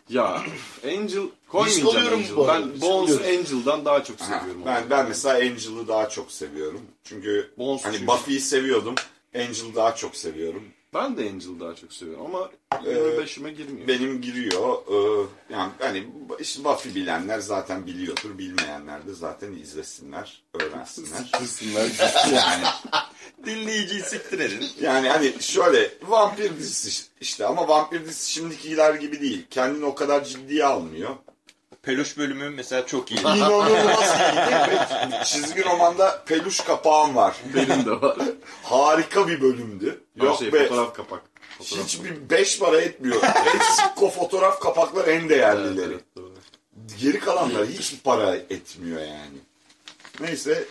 Speaker 1: Ya Angel koymayacağım Angel. Ben Bones'u. Angel'dan daha çok
Speaker 3: Ha,
Speaker 1: seviyorum.
Speaker 3: ben ben mesela Angel'ı daha çok seviyorum. Çünkü
Speaker 1: Bones
Speaker 3: hani. Buffy'yi seviyordum. Angel'ı daha çok seviyorum.
Speaker 1: Ben de Angel'ı daha çok seviyorum ama
Speaker 3: Ee,
Speaker 1: 25'ime girmiyor.
Speaker 3: Benim giriyor. Ee, yani hani işte Buffy bilenler zaten biliyordur. Bilmeyenler de zaten izlesinler, öğrensinler.
Speaker 4: Kızsınlar.
Speaker 3: yani
Speaker 2: dinleyiciyi siktir edin.
Speaker 3: yani hani şöyle vampir dizisi işte ama vampir dizisi şimdikiler gibi değil. Kendini o kadar ciddiye almıyor.
Speaker 2: Peluş bölümü mesela çok iyi.
Speaker 3: İnanılmaz iyi. Ve Çizgi romanda peluş kapağım var.
Speaker 1: Benim de var.
Speaker 3: Harika bir bölümdü.
Speaker 1: Yok
Speaker 3: Yok
Speaker 1: şey,
Speaker 3: be.
Speaker 1: fotoğraf kapak. Fotoğraf
Speaker 3: Hiçbir beş para etmiyor. Sikko fotoğraf kapaklar en
Speaker 1: Evet,
Speaker 3: değerlileri.
Speaker 1: evet, doğru.
Speaker 3: Geri kalanlar hiç para etmiyor yani. Neyse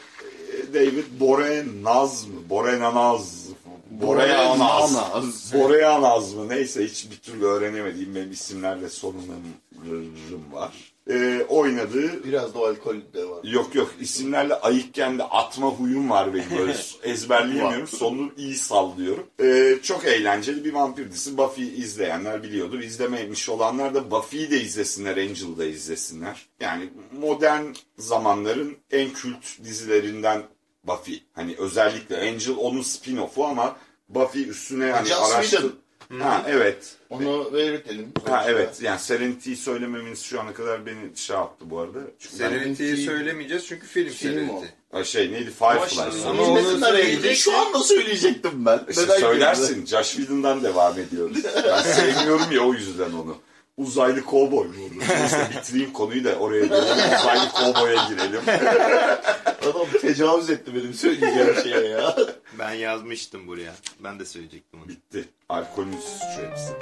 Speaker 3: e, David Borenaz mı? Borenanaz. Boreanaz.
Speaker 1: Boreanaz
Speaker 3: mı? Neyse hiç bir türlü öğrenemediğim benim isimlerle sorunlarım var. E, oynadığı
Speaker 4: Biraz da alkol de var.
Speaker 3: Yok yok isimlerle ayıkken de atma huyum var benim böyle ezberleyemiyorum sonunu iyi sallıyorum. Ee, çok eğlenceli bir vampir dizisi Buffy izleyenler biliyordur. İzlememiş olanlar da Buffy'yi de izlesinler Angel'ı da izlesinler. Yani modern zamanların en kült dizilerinden Buffy. Hani özellikle Angel onun spin-off'u ama Buffy üstüne hani araştır... Ha evet.
Speaker 4: Onu belirtelim.
Speaker 3: Ha evet. Yani Serenity'yi söylememeniz şu ana kadar beni şey yaptı bu arada. Çünkü ben-
Speaker 2: Serenity'yi söylemeyeceğiz çünkü film,
Speaker 4: Film
Speaker 2: Serenity.
Speaker 3: Ay şey neydi Firefly.
Speaker 2: Ama onu
Speaker 4: evde. Şu anda söyleyecektim ben.
Speaker 3: işte
Speaker 4: Neden
Speaker 3: söylersin. Josh Whedon'dan devam ediyoruz. Ben sevmiyorum ya o yüzden onu. Uzaylı kovboy mu? Neyse bitireyim konuyu da oraya gelelim. Uzaylı kovboya girelim.
Speaker 4: Adam tecavüz etti benim söyleyeceğim şeye ya.
Speaker 2: Ben yazmıştım buraya. Ben de söyleyecektim onu.
Speaker 3: Bitti. Alkolün suçu hepsi.